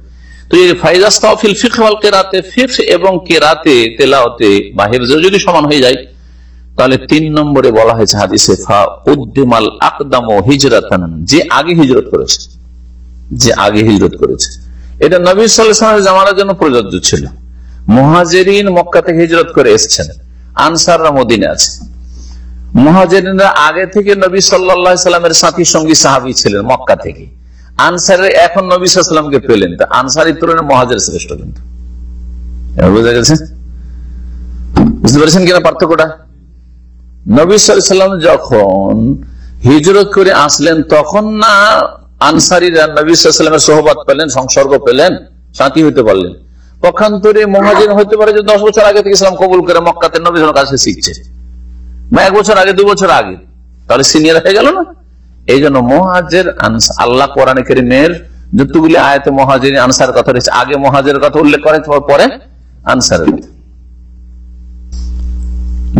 C: তো এই ফাইজাস্তাফিল ফিখ ওয়াল কেরাতে ফিখ এবং কেরাতে তেলাওতে বা হেফজে যদি সমান হয়ে যায়, তাহলে তিন নম্বরে বলা হয়েছে হাদিসে, ফা উদ্দিমাল আকদাম ও হিজরাতান, যে আগে হিজরত করেছে, যে আগে হিজরত করেছে। এটা নবী সাল্লামের জামানার জন্য প্রযোজ্য ছিল। মহাজেরিন মক্কা থেকে হিজরত করে এসছেন, আনসাররা মদিনে আছে। মহাজেরিনরা আগে থেকে নবী সাল্লা সাল্লামের সাথী সঙ্গী সাহাবি ছিলেন মক্কা থেকে। আনসারের এখন নবী সাল্লামকে পেলেন। তা আনসারের তুলনায় মহাজের শ্রেষ্ঠ কিন্তু। বোঝা গেছে বুঝতে পারছেন কিনা পার্থক্যটা? নবী সাল্লাম যখন হিজরত করে আসলেন, তখন না আনসারিরা নবী সাল্লামের সোহবাদ পেলেন, সংসর্গ পেলেন, সাথী হইতে পারলেন। পক্ষান্তরে মহাজিন হইতে পারে যে দশ বছর আগে থেকে ইসলাম কবুল করে মক্কাতে নবী কাছে শিখছে। বা এক বছর আগে, দু বছর আগে। তাহলে সিনিয়র হয়ে গেল না? এই জন্য মহাজের আল্লাহ কোরআনে করিমের যতগুলি আয়তে মহাজের আনসার কথা রয়েছে, আগে মহাজের কথা উল্লেখ করে পরে আনসারের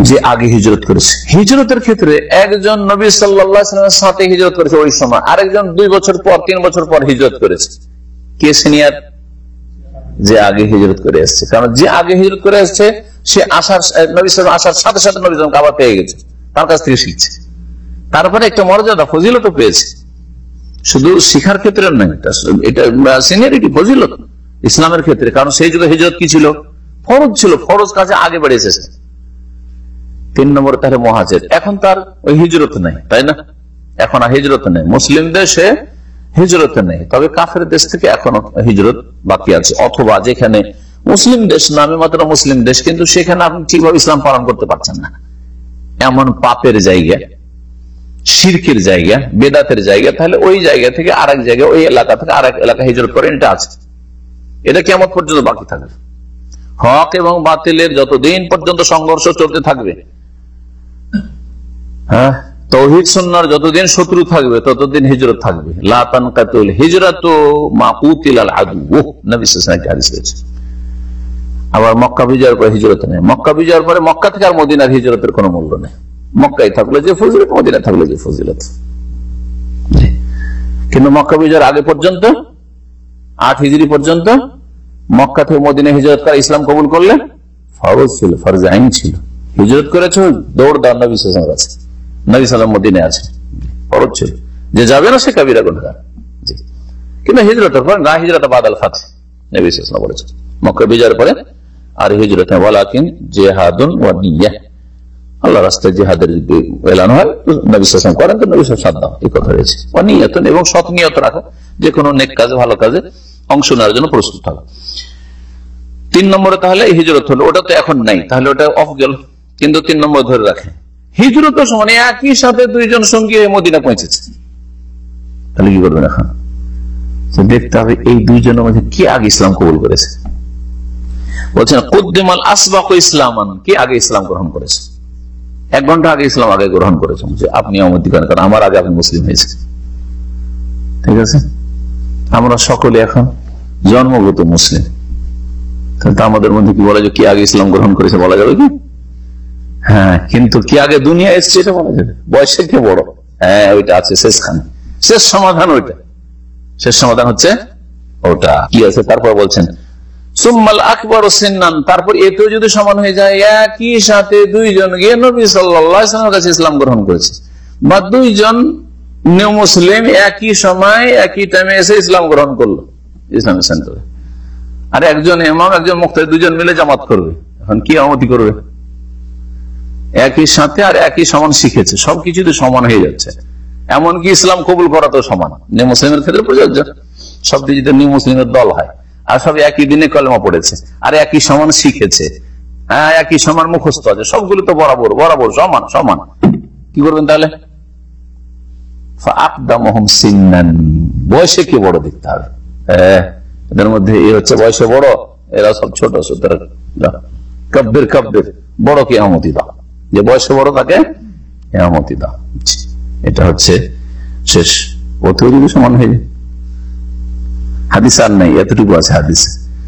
C: যে আগে হিজরত করেছে। হিজরতের ক্ষেত্রে একজন নবী সাল্লামের সাথে হিজরত করেছে ওই সময়। আরেকজন দুই বছর পর, তিন বছর পর হিজরত করেছে। কে সিনিয়র? যে আগে হিজরত করে এসছে। কারণ যে আগে হিজরত করে এসছে, সে আসার নবী আসার সাথে সাথে নবী আবার পেয়ে গেছে। তার কাছ থেকে শিখছে। তারপরে একটা মর্যাদা ফজিলত পেয়েছে। শুধু শিখার ক্ষেত্রে নয়, এটা সিনিয়রিটি ফজিলত। ইসলামের ক্ষেত্রে, কারণ সেই যুগে হিজরত কি ছিল? ফরজ ছিল, ফরজ কাজে আগে বেড়ে এসেছে। তিন নম্বর তাহলে মহাজের। এখন তার ওই হিজরত নেই, তাই না? এখন আর হিজরত নেই। মুসলিম দেশে হিজরত নেই। তবে কাফের দেশ থেকে এখনও হিজরত বাকি আছে। অথবা যেখানে মুসলিম দেশ নামে মাত্র মুসলিম দেশ, কিন্তু সেখানে আপনি ঠিকভাবে ইসলাম পালন করতে পারছেন না। এমন পাপের জায়গা। শির্কের জায়গা, বেদাতের জায়গা, তাহলে ওই জায়গা থেকে আরেক জায়গা, ওই এলাকা থেকে আরেক এলাকা হিজরত করেন, এটা আছে। এটা কেমন পর্যন্ত বাকি থাকবে। হক এবং বাতিলের যতদিন পর্যন্ত সংঘর্ষ চলতে থাকবে হ্যাঁ সন্ন্যার যতদিন শত্রু থাকবে, ততদিন হিজরত থাকবে। লাতান কাতুল হিজরত আবার মক্কা বিজয়ের পরে হিজরত নেই। মক্কা বিজয়ের পরে মক্কা থেকে আর মদিনার হিজরতের কোনো মূল্য নেই। মক্কায় থাকল যে ফজিলত মদিনা থাকল যে ফজিলত। কিন্তু মক্কা বিজয়ের আগে পর্যন্ত আট হিজড়ি পর্যন্ত মক্কা থেকে মদিনা হিজরত করা ইসলাম কবুল করলে ফরজ ছিল ফরজ আইন ছিল। হিজরত করেছ দৌড় দাও নবী সালাম আছে। নবী সালাম মদিনে আছে। ফরজ ছিল। যে যাবে না সে কাবিরা গুনকার কিন্তু হিজরতের পর না হিজরত বাদাল ফাতে নবী ইসলাম বলেছেন। মক্কা বিজয়ের পরে আর হিজরত ওয়ালাকিন জেহাদুন ওয়া নিয়া আল্লাহ রাস্তায় জেহাদের এলান হয় নবী ইসলাম করেন, তো নবী ইসলাম সাদ এই কথা রয়েছে। অনিয়তন এবং সৎ নিয়ত রাখা, যে কোনো নেক কাজে, ভালো কাজে অংশ নেওয়ার জন্য প্রস্তুত হবে তিন নম্বরে তাহলে হিজরত হলো, ওটা তো এখন নাই, তাহলে ওটা অফ গেল, কিন্তু তিন নম্বর ধরে রাখে। হিজরত সময় একই সাথে দুইজন সঙ্গী হয়ে মদিনা পৌঁছেছে। তাহলে কি করবেন এখন? দেখতে হবে এই দুইজনের মধ্যে কে আগে ইসলাম কবুল করেছে। বলছেন, কুদ্দিমাল আসবাক ইসলামান কে আগে ইসলাম গ্রহণ করেছে? এক ঘণ্টা আগে ইসলাম আগে গ্রহণ করেছেন যে আপনি করেন কারণ আমার আগে আপনি মুসলিম হয়েছে ঠিক আছে? আমরা সকলে এখন জন্মগত মুসলিম। তাহলে আমাদের মধ্যে কি বলা যায় কি আগে ইসলাম গ্রহণ করেছে বলা যাবে কি? হ্যাঁ কিন্তু কি আগে দুনিয়া এসছে এটা বলা যাবে। বয়সে কে বড়? হ্যাঁ ওইটা আছে শেষখানে। শেষ সমাধান ওইটা। শেষ সমাধান হচ্ছে ওটা। কি আছে? তারপর বলছেন সুম্মাল আকবর সিন্নান। তারপর এতেও যদি সমান হয়ে যায়, একই সাথে দুইজন গিয়ে নবী সাল্লামের কাছে ইসলাম গ্রহণ করেছে। বা দুইজন মুসলিম একই সময়, একই টাইমে এসে ইসলাম গ্রহণ করল ইসলামিক সেন্টারে আর একজন এমাম একজন মুক্তার দুজন মিলে জামাত করবে। এখন কি আমতি করবে? একই সাথে আর একই সমান শিখেছে। সবকিছুতে সমান হয়ে যাচ্ছে, এমনকি ইসলাম কবুল করা তো সমান। নিউ মুসলিমের ক্ষেত্রে প্রযোজ্য। সব কিছুতে নিউ মুসলিমের দল হয়। আর সব একই দিনে কলমা পড়েছে, আর একই সমান শিখেছে হ্যাঁ একই সমান মুখস্থ আছে, সবগুলো তো বরাবর বরাবর সমান সমান। কি করবেন তাহলে? বয়সে কি বড় দেখতে হবে? এদের মধ্যে এ হচ্ছে বয়সে বড়, এরা সব ছোট, সুতরাং কব্বের কব্বের বড় কে আমতি দাও। যে বয়সে বড় তাকে এটা হচ্ছে শেষ। ওতেও যদি সমান হয়ে যায়। হাদিস আর নাই, এতটুকু আছে হাদিস।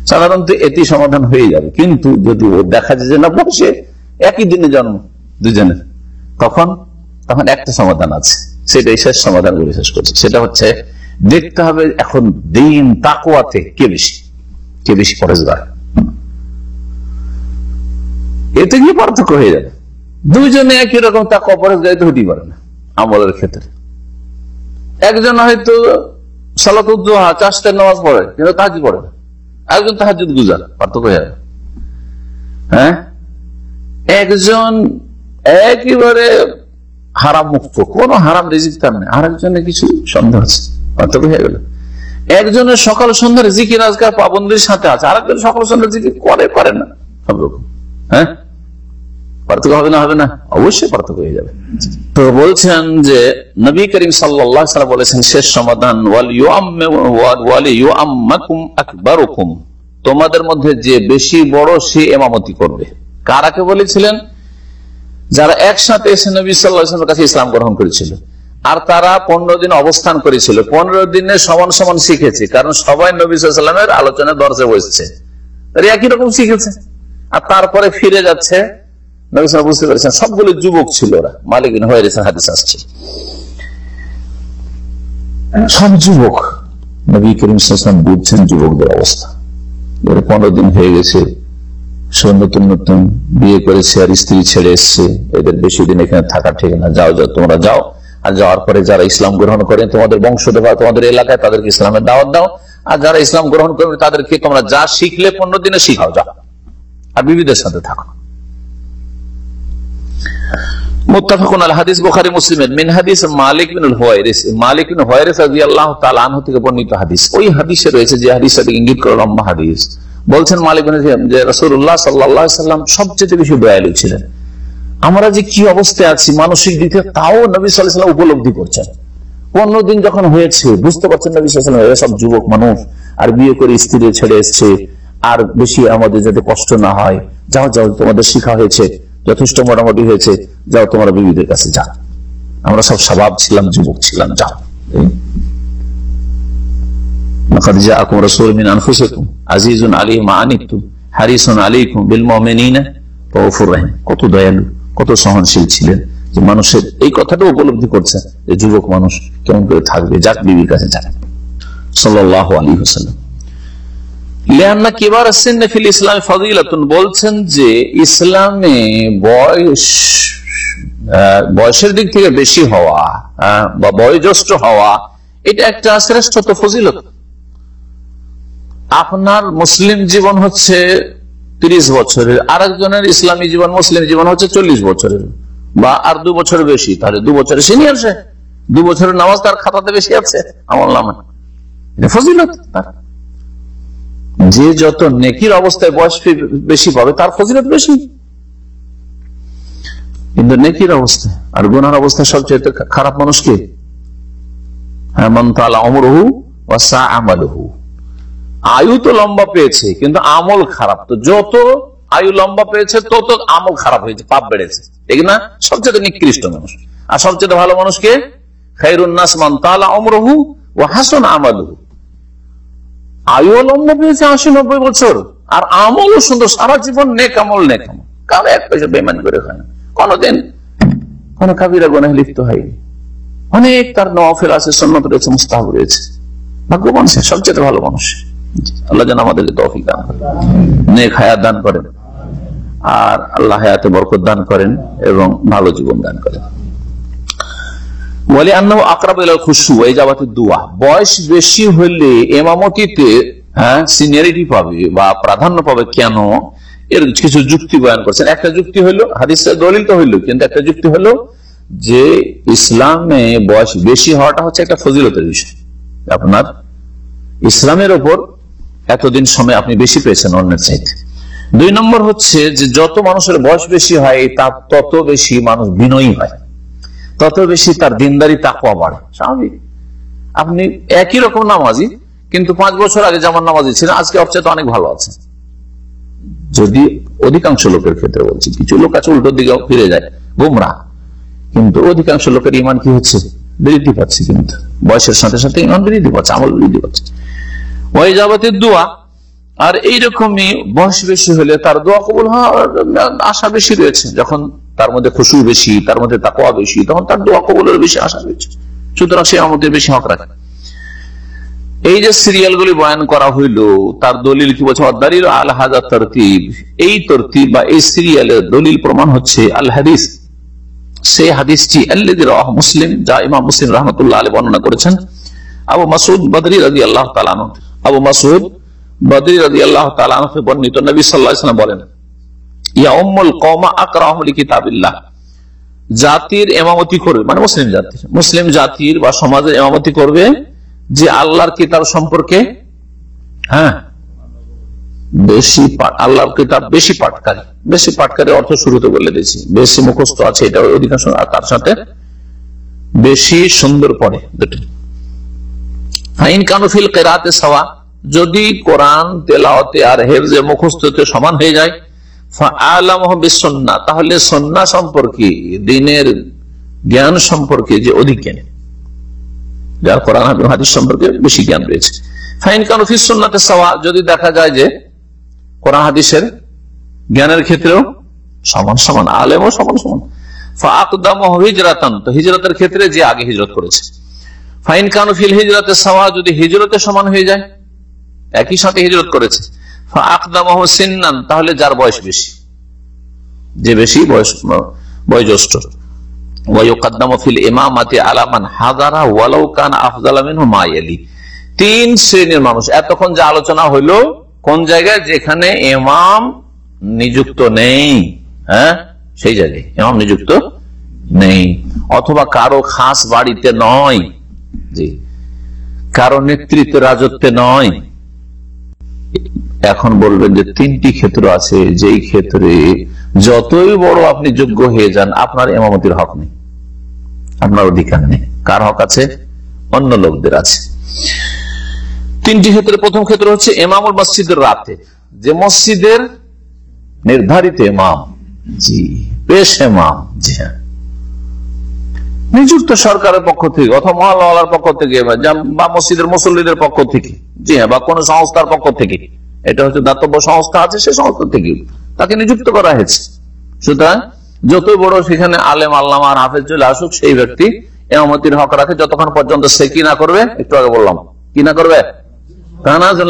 C: সাধারণত এটি সমাধান হয়ে যাবে। কিন্তু যদি ও দেখা যায় যে না, বসে একই দিনে জন্ম, দুজনের, তখন তখন একটা সমাধান আছে। সেটাই শেষ সমাধান বলে শেষ করছে। সেটা হচ্ছে, দেখতে হবে এখন দিন তাকুয়াতে কে বেশি কে বেশি পরেজগার। এতে কি পার্থক্য হয়ে যাবে। দুইজনে একই রকম তাকুয়া পরেজগারিত হতেই পারে না, আমলের ক্ষেত্রে। একজন হয়তো নামাজ পড়ে, কিন্তু তাহাজি পড়ে একজন তাহাজুদ গুজার, পার্থক্য হয়ে একজন একেবারে হারাম মুক্ত কোন হারাম রেজিক তার নেই। আর একজনের কিছু সন্দেহ আছে, পার্থক্য হয়ে গেল। একজনের সকাল সন্ধ্যার জিকির আজকার পাবন্দির সাথে আছে, আরেকজন সকাল সন্ধ্যার জিকির করে করে না, সব রকম। হ্যাঁ? পার্থক্য হবে না হবে না? অবশ্যই পার্থক্য হয়ে যাবে। তো বলছেন যে, নবী করিম সাল্লাম বলেছেন, শেষ সমাধান তোমাদের মধ্যে যে বেশি বড়, সে এমামতি করবে। কারাকে বলেছিলেন? যারা একসাথে এসে নবী সাল্লাহামের কাছে ইসলাম গ্রহণ করেছিল, আর তারা পনেরো দিন অবস্থান করেছিল। পনেরো দিনে সমান সমান শিখেছে, কারণ সবাই নবী সাল্লামের আলোচনায় দরজে বসছে। একই রকম শিখেছে? আর তারপরে ফিরে যাচ্ছে বুঝতে পেরেছেন সবগুলো যুবক ছিল ওরা। মালিক হাদিস আসছে। সব যুবক, নবী করিম বুঝছেন যুবকদের অবস্থা। পনেরো দিন হয়ে গেছে, সে নতুন নতুন বিয়ে করেছে আর স্ত্রী ছেড়ে এসছে। এদের বেশি দিন এখানে থাকা ঠিক না যাও যাও, তোমরা যাও। আর যাওয়ার পরে যারা ইসলাম গ্রহণ করেন তোমাদের বংশধর, তোমাদের এলাকায় তাদেরকে ইসলামের দাওয়াত দাও। আর যারা ইসলাম গ্রহণ করবে, তাদেরকে তোমরা যা শিখলে পনেরো দিনে শিখাও, যাও। আর বিবিদের সাথে থাকো। সবচেয়ে বেশি দয়ালু ছিলেন। আমরা যে কি অবস্থায় আছি মানসিক দিকে তাও নবী সাল্লাল্লাহু উপলব্ধি করছেন। দিন যখন হয়েছে, বুঝতে পারছেন নবী সব যুবক মানুষ, আর বিয়ে করে স্ত্রী ছেড়ে এসছে, আর বেশি আমাদের যাতে কষ্ট না হয়, যাও যাও তোমাদের শিখা হয়েছে। যথেষ্ট মোটামুটি হয়েছে। যাও তোমার বিবিদের কাছে যাও। আমরা সব স্বভাব ছিলাম, যুবক ছিলাম, যাও। কত সহনশীল ছিলেন যে মানুষের এই কথাটা উপলব্ধি যে যুবক মানুষ কেমন করে থাকবে? যাক, বিবির কাছে যাক। সাল্লাহ আলী হোসাল্লাম বলছেন যে ইসলামে বয়স বয়সের দিক থেকে বেশি হওয়া বা বয়োজ্যেষ্ঠ হওয়া, এটা একটা শ্রেষ্ঠত্ব ফজিলত। আপনার মুসলিম জীবন হচ্ছে তিরিশ বছরের, আরেকজনের ইসলামী জীবন, মুসলিম জীবন হচ্ছে চল্লিশ বছরের, বা আর দু বছর বেশি, তাহলে দু বছরের সিনিয়র সে, দু বছরের নামাজ তার খাতাতে বেশি আছে আমল নামে। ফজিলত তার। যে যত নেকির অবস্থায় বয়স বেশি পাবে, তার ফজিলত বেশি। কিন্তু নেকির অবস্থা আর গুনার অবস্থা সবচেয়ে খারাপ মানুষকে হ্যাঁ আয়ু তো লম্বা পেয়েছে, কিন্তু আমল খারাপ। তো যত আয়ু লম্বা পেয়েছে, তত আমল খারাপ হয়েছে, পাপ বেড়েছে। ঠিক না? সবচেয়ে নিকৃষ্ট মানুষ। আর সবচেয়ে ভালো মানুষকে খাইরুন্নাস মান তালা অমরহু ও হাসন আমালহু। আয়ু লম্বা পেয়েছে আশি নব্বই বছর। আর আমলও সুন্দর, সারা জীবন নেক আমল নেক আমল। কারও এক পয়সা বেমান করে খায় না। কোনদিন কোন কাবিরা গোনায় লিপ্ত হয়নি। অনেক তার নফেল আছে সন্ন্যত রয়েছে, মুস্তাহাব রয়েছে। ভাগ্যবান সে, সবচেয়ে ভালো মানুষ। আল্লাহ যেন আমাদেরকে তৌফিক দান করেন। নেক হায়াত দান করেন। আর আল্লাহ হায়াতে বরকত দান করেন এবং ভালো জীবন দান করেন। বলে আন্না আকরাব খুশু এই যাবাতে দোয়া। বয়স বেশি হলে এমামতিতে হ্যাঁ সিনিয়রিটি পাবে বা প্রাধান্য পাবে কেন? এর কিছু যুক্তি বয়ান করছেন। একটা যুক্তি হলো হাদিস দলিল তো হইল, কিন্তু একটা যুক্তি হলো যে, ইসলামে বয়স বেশি হওয়াটা হচ্ছে একটা ফজিলতের বিষয়। আপনার ইসলামের ওপর এতদিন সময় আপনি বেশি পেয়েছেন অন্যের চাইতে। দুই নম্বর হচ্ছে যে, যত মানুষের বয়স বেশি হয়, তার তত বেশি মানুষ বিনয়ী হয়। তত বেশি তার দিনদারি তাকুয়া বাড়ে। স্বাভাবিক। আপনি একই রকম নামাজি, কিন্তু পাঁচ বছর আগে যেমন নামাজি ছিলেন, আজকে অবচেয়ে অনেক ভালো আছে যদি অধিকাংশ লোকের ক্ষেত্রে বলছি, কিছু লোক আছে উল্টো দিকে ফিরে যায়, গুমরা। কিন্তু অধিকাংশ লোকের ইমান কি হচ্ছে? বৃদ্ধি পাচ্ছে কিন্তু। বয়সের সাথে সাথে ইমান বৃদ্ধি পাচ্ছে, আমল বৃদ্ধি পাচ্ছে। ওই যাবতের দোয়া, আর এইরকমই বয়স বেশি হলে তার দোয়া কবুল হওয়ার আশা বেশি রয়েছে। যখন তার মধ্যে খুশু বেশি, তার মধ্যে তাকোয়া বেশি, তখন তার দোয়া কবুলের বেশি আশা রয়েছে। সুতরাং সে আমাদের বেশি হক রাখে। এই যে সিরিয়াল গুলি বয়ান করা হইল, তার দলিল কি বলছে? আল হাজার তরতিব। এই তরতিব বা এই সিরিয়ালের দলিল প্রমাণ হচ্ছে আল হাদিস। সেই হাদিসটি আল্লাহ মুসলিম, যা ইমাম মুসলিম রহমতুল্লাহ আলী বর্ণনা করেছেন। আবু মাসুদ বদরি রাজি আল্লাহ তালান আবু মাসুদ বদরি রাজি আল্লাহ তালানকে বর্ণিত নবী সাল্লাহ বলেন ইয়া আকরাহুল কিতাবিল্লাহ জাতির এমামতি করবে মানে মুসলিম জাতির মুসলিম জাতির বা সমাজের এমামতি করবে যে আল্লাহর কিতাব সম্পর্কে হ্যাঁ বেশি আল্লাহর কিতাব বেশি পাঠকারী। বেশি পাঠকারী অর্থ শুরুতে বলে দিয়েছি। বেশি মুখস্থ আছে, এটা অধিকাংশ আর তার সাথে বেশি সুন্দর পড়ে দুটি। ফাইন কানুফিল কেরাতে সাওয়া, যদি কোরআন তেলাওয়াতে আর হেফজে মুখস্থতে সমান হয়ে যায় সন্না তাহলে সন্না সম্পর্কে, দিনের জ্ঞান সম্পর্কে যে অধিক জ্ঞানী। যার কোরআন হাদিস সম্পর্কে বেশি জ্ঞান রয়েছে। ফাইন কানুফিস সন্নাতে সাওয়া, যদি দেখা যায় যে কোরআন হাদিসের জ্ঞানের ক্ষেত্রেও সমান সমান, আলেমও সমান সমান। তো হিজরতের ক্ষেত্রে যে আগে হিজরত করেছে। ফাইন কানুফিল হিজরতে সাওয়া, যদি হিজরতে সমান হয়ে যায়, একই সাথে হিজরত করেছে। সিন্নান, তাহলে যার বয়স বেশি? যে বেশি বয়স, বয়োজ্যেষ্ঠ। যেখানে এমাম নিযুক্ত নেই। হ্যাঁ? সেই জায়গায়। নিযুক্ত নেই। অথবা কারও খাস বাড়িতে নয়। কারও নেতৃত্ব রাজত্বে নয়। এখন বলবেন যে তিনটি ক্ষেত্র আছে, যেই ক্ষেত্রে যতই বড় আপনি যোগ্য হয়ে যান, আপনার এমামতির হক নেই। আপনার অধিকার নেই। কার হক আছে? অন্য লোকদের আছে। তিনটি ক্ষেত্রে, প্রথম ক্ষেত্র হচ্ছে এমামুল মসজিদের রাতে। যে মসজিদের নির্ধারিত এমাম, জি, পেশ এমাম, জি হ্যাঁ। নিযুক্ত সরকারের পক্ষ থেকে অথবা মহল্লার পক্ষ থেকে বা মসজিদের মুসল্লিদের পক্ষ থেকে, জি হ্যাঁ বা কোন সংস্থার পক্ষ থেকে। এটা হচ্ছে দাতব্য সংস্থা আছে, সে সংস্থা থেকে তাকে নিযুক্ত করা হয়েছে। সুতরাং যত বড় সেখানে আলেম আল্লাহ আর হাফেজ চলে আসুক, সেই ব্যক্তি এমামতির হক রাখে, যতক্ষণ পর্যন্ত সে কি না করবে, একটু আগে বললাম, কি না করবে?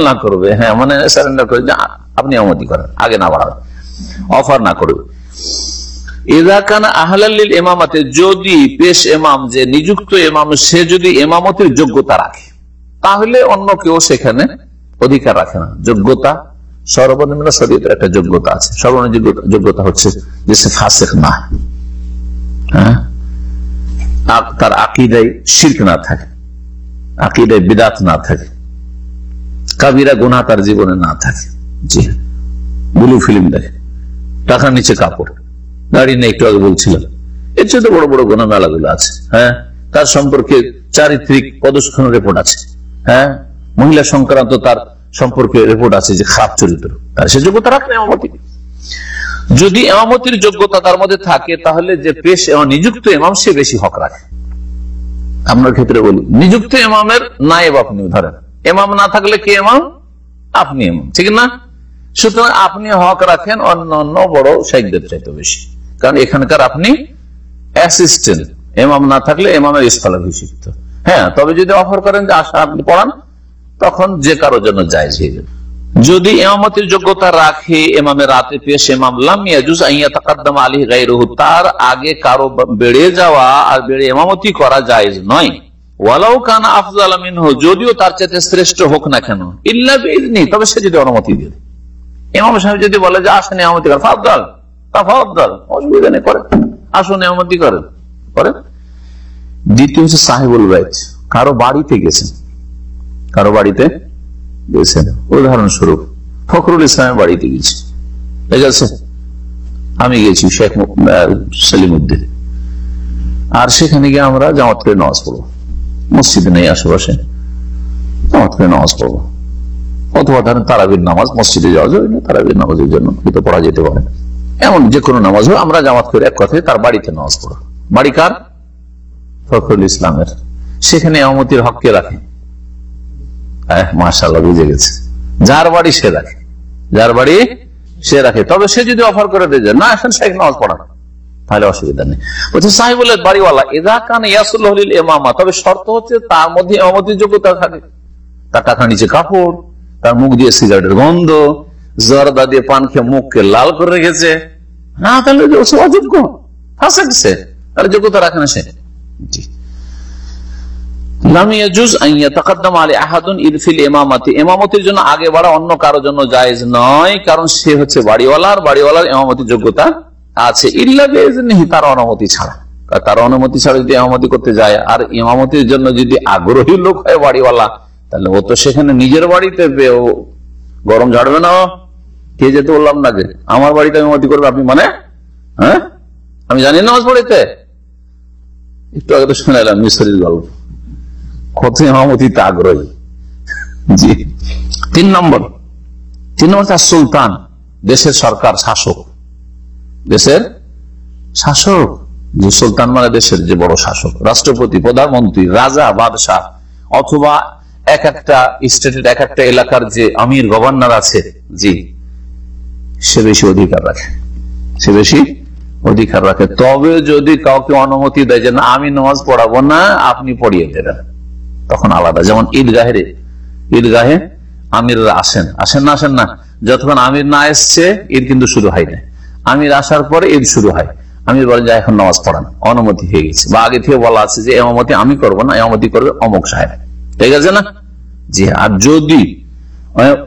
C: না করবে হ্যাঁ মানে সারেন্ডার করে আপনি করেন, আগে না অফার না করবে। যদি পেশ এমাম যে নিযুক্ত এমাম সে যদি এমামতির যোগ্যতা রাখে, তাহলে অন্য কেউ সেখানে অধিকার রাখে না। যোগ্যতা সর্বনিম্ন শরীরের একটা যোগ্যতা আছে। সর্বনিম্ন যোগ্যতা- হচ্ছে যে সে ফাসেক না। হ্যাঁ? তার আকিদায় শির্ক না থাকে। আকিদায় বিদাত না থাকে। কাবিরা গুণা তার জীবনে না থাকে। জি। ব্লু ফিল্ম দেখে। টাকার নিচে কাপড়। গাড়ি নেই, একটু আগে বলছিলাম। এর চেয়ে তো বড় বড় গোনা মেলাগুলো আছে। হ্যাঁ? তার সম্পর্কে চারিত্রিক প্রদর্শন রেপোর্ট আছে। হ্যাঁ? মহিলা সংক্রান্ত তার সম্পর্কে রিপোর্ট আছে যে খারাপ চরিত্র। তার সে যোগ্যতা রাখে না এমামতি যদি এমামতির যোগ্যতা তার মধ্যে থাকে, তাহলে যে পেশ নিযুক্ত এমাম সে বেশি হক রাখে। আপনার ক্ষেত্রে বলি, নিযুক্ত এমামের নায়েব আপনি ধরেন। এমাম না থাকলে কে এমাম আপনি এমাম ঠিক না? সুতরাং আপনি হক রাখেন অন্য অন্য বড় শাহিদদের চাইতে বেশি। কারণ এখানকার আপনি অ্যাসিস্ট্যান্ট এমাম না থাকলে এমামের স্থলাভিষিক্ত। হ্যাঁ তবে যদি অফার করেন যে আশা আপনি পড়ান তখন যে কারোর জন্য যায় হয়ে যাবে। যদি এমামতির যোগ্যতা রাখে, এমামের রাতে পেশ এমাম লামিয়াজুজ আইয়া তাকাদ্দাম আলী গাইরুহু তার আগে কারও বেড়ে যাওয়া আর বেড়ে এমামতি করা যায় নয়। যদিও তার শ্রেষ্ঠ হোক না কেন তবে সে যদি অনুমতি যদি বলে যে আসেন এমামতি করেন ফাফদাল তা ফাফদাল অসুবিধা নেই দ্বিতীয় হচ্ছে সাহেবুল কারও বাড়িতে গেছেন। কারও বাড়িতে? গেছেন উদাহরণস্বরূপ ফখরুল ইসলামের বাড়িতে গেছি। ঠিক আছে? আমি গেছি শেখ মু- আহ, সেলিমউদ্দিন। আর সেখানে গিয়ে আমরা জামাত করে নামাজ পড়ব। মসজিদে নেই আশেপাশে। জামাত করে নামাজ পড়ব। অথবা ধরেন তারাবির নামাজ মসজিদে যাওয়া না তারাবির নামাজের জন্য হয়তো পড়া যেতে পারে। এমন যে কোনো নামাজ হোক আমরা জামাত করে এক কথায় তার বাড়িতে নামাজ পড়ো বাড়ি কার? ফখরুল ইসলামের। সেখানে আমতির হককে মাসাল্লাহ বুঝে গেছে। যার বাড়ি সে রাখে। যার বাড়ি সে রাখে। তবে সে যদি অফার করে দিয়ে যায়, না এখন শেখ নামাজ পড়া তাহলে অসুবিধা নেই। বলছে সাহেবুল্লাহ বাড়িওয়ালা এদা কান ইয়াসুল্লাহ এমামা তবে শর্ত হচ্ছে তার মধ্যে এমামতির যোগ্যতা থাকে। তার টাকা নিচে কাপড় তার মুখ দিয়ে সিগারেটের গন্ধ জর্দা দিয়ে পান খেয়ে মুখকে লাল করে রেখেছে। না তাহলে যে ও সে অযোগ্য তাহলে যোগ্যতা রাখে না সে। জি। ইমামতির জন্য আগে অন্য কারোর জন্য জায়েজ নয়, কারণ সে হচ্ছে অনুমতি ছাড়া। তার অনুমতি ছাড়া যদি আগ্রহী লোক হয় বাড়িওয়ালা, তাহলে ও তো সেখানে নিজের বাড়িতে গরম ঝাড়বে না? কে যেতে বললাম না যে আমার বাড়িতে ইমামতি করবে আপনি মানে? হ্যাঁ? আমি জানি না নামাজ পড়িতে একটু আগে তো শুনে এলাম মিশরির গল্প কত আগ্রহী। জি। তিন নম্বর। তিন নম্বর তার সুলতান, দেশের সরকার, শাসক। দেশের শাসক। যে সুলতান মানে দেশের যে বড় শাসক। রাষ্ট্রপতি, প্রধানমন্ত্রী, রাজা, বাদশাহ, অথবা এক একটা স্টেটের এক একটা এলাকার যে আমির, গভর্নর আছে, জি, সে বেশি অধিকার রাখে। সে বেশি অধিকার রাখে। তবে যদি কাউকে অনুমতি দেয় যে, না, আমি নামাজ পড়াবো না, আপনি পড়িয়ে দেবেন। তখন আলাদা। যেমন ঈদগাহের ঈদগাহে আমিররা আসেন। আসেন না আসেন না? যতক্ষণ আমির না এসছে, ঈদ কিন্তু শুরু হয় না আমির আসার পরে ঈদ শুরু হয়। আমির বলেন, যে, এখন নামাজ পড়ান। অনুমতি হয়ে গেছে। বা আগে থেকে বলা আছে যে এমতি আমি করব না এমতি করবে অমুক সাহেব। ঠিক আছে না? জি, আর যদি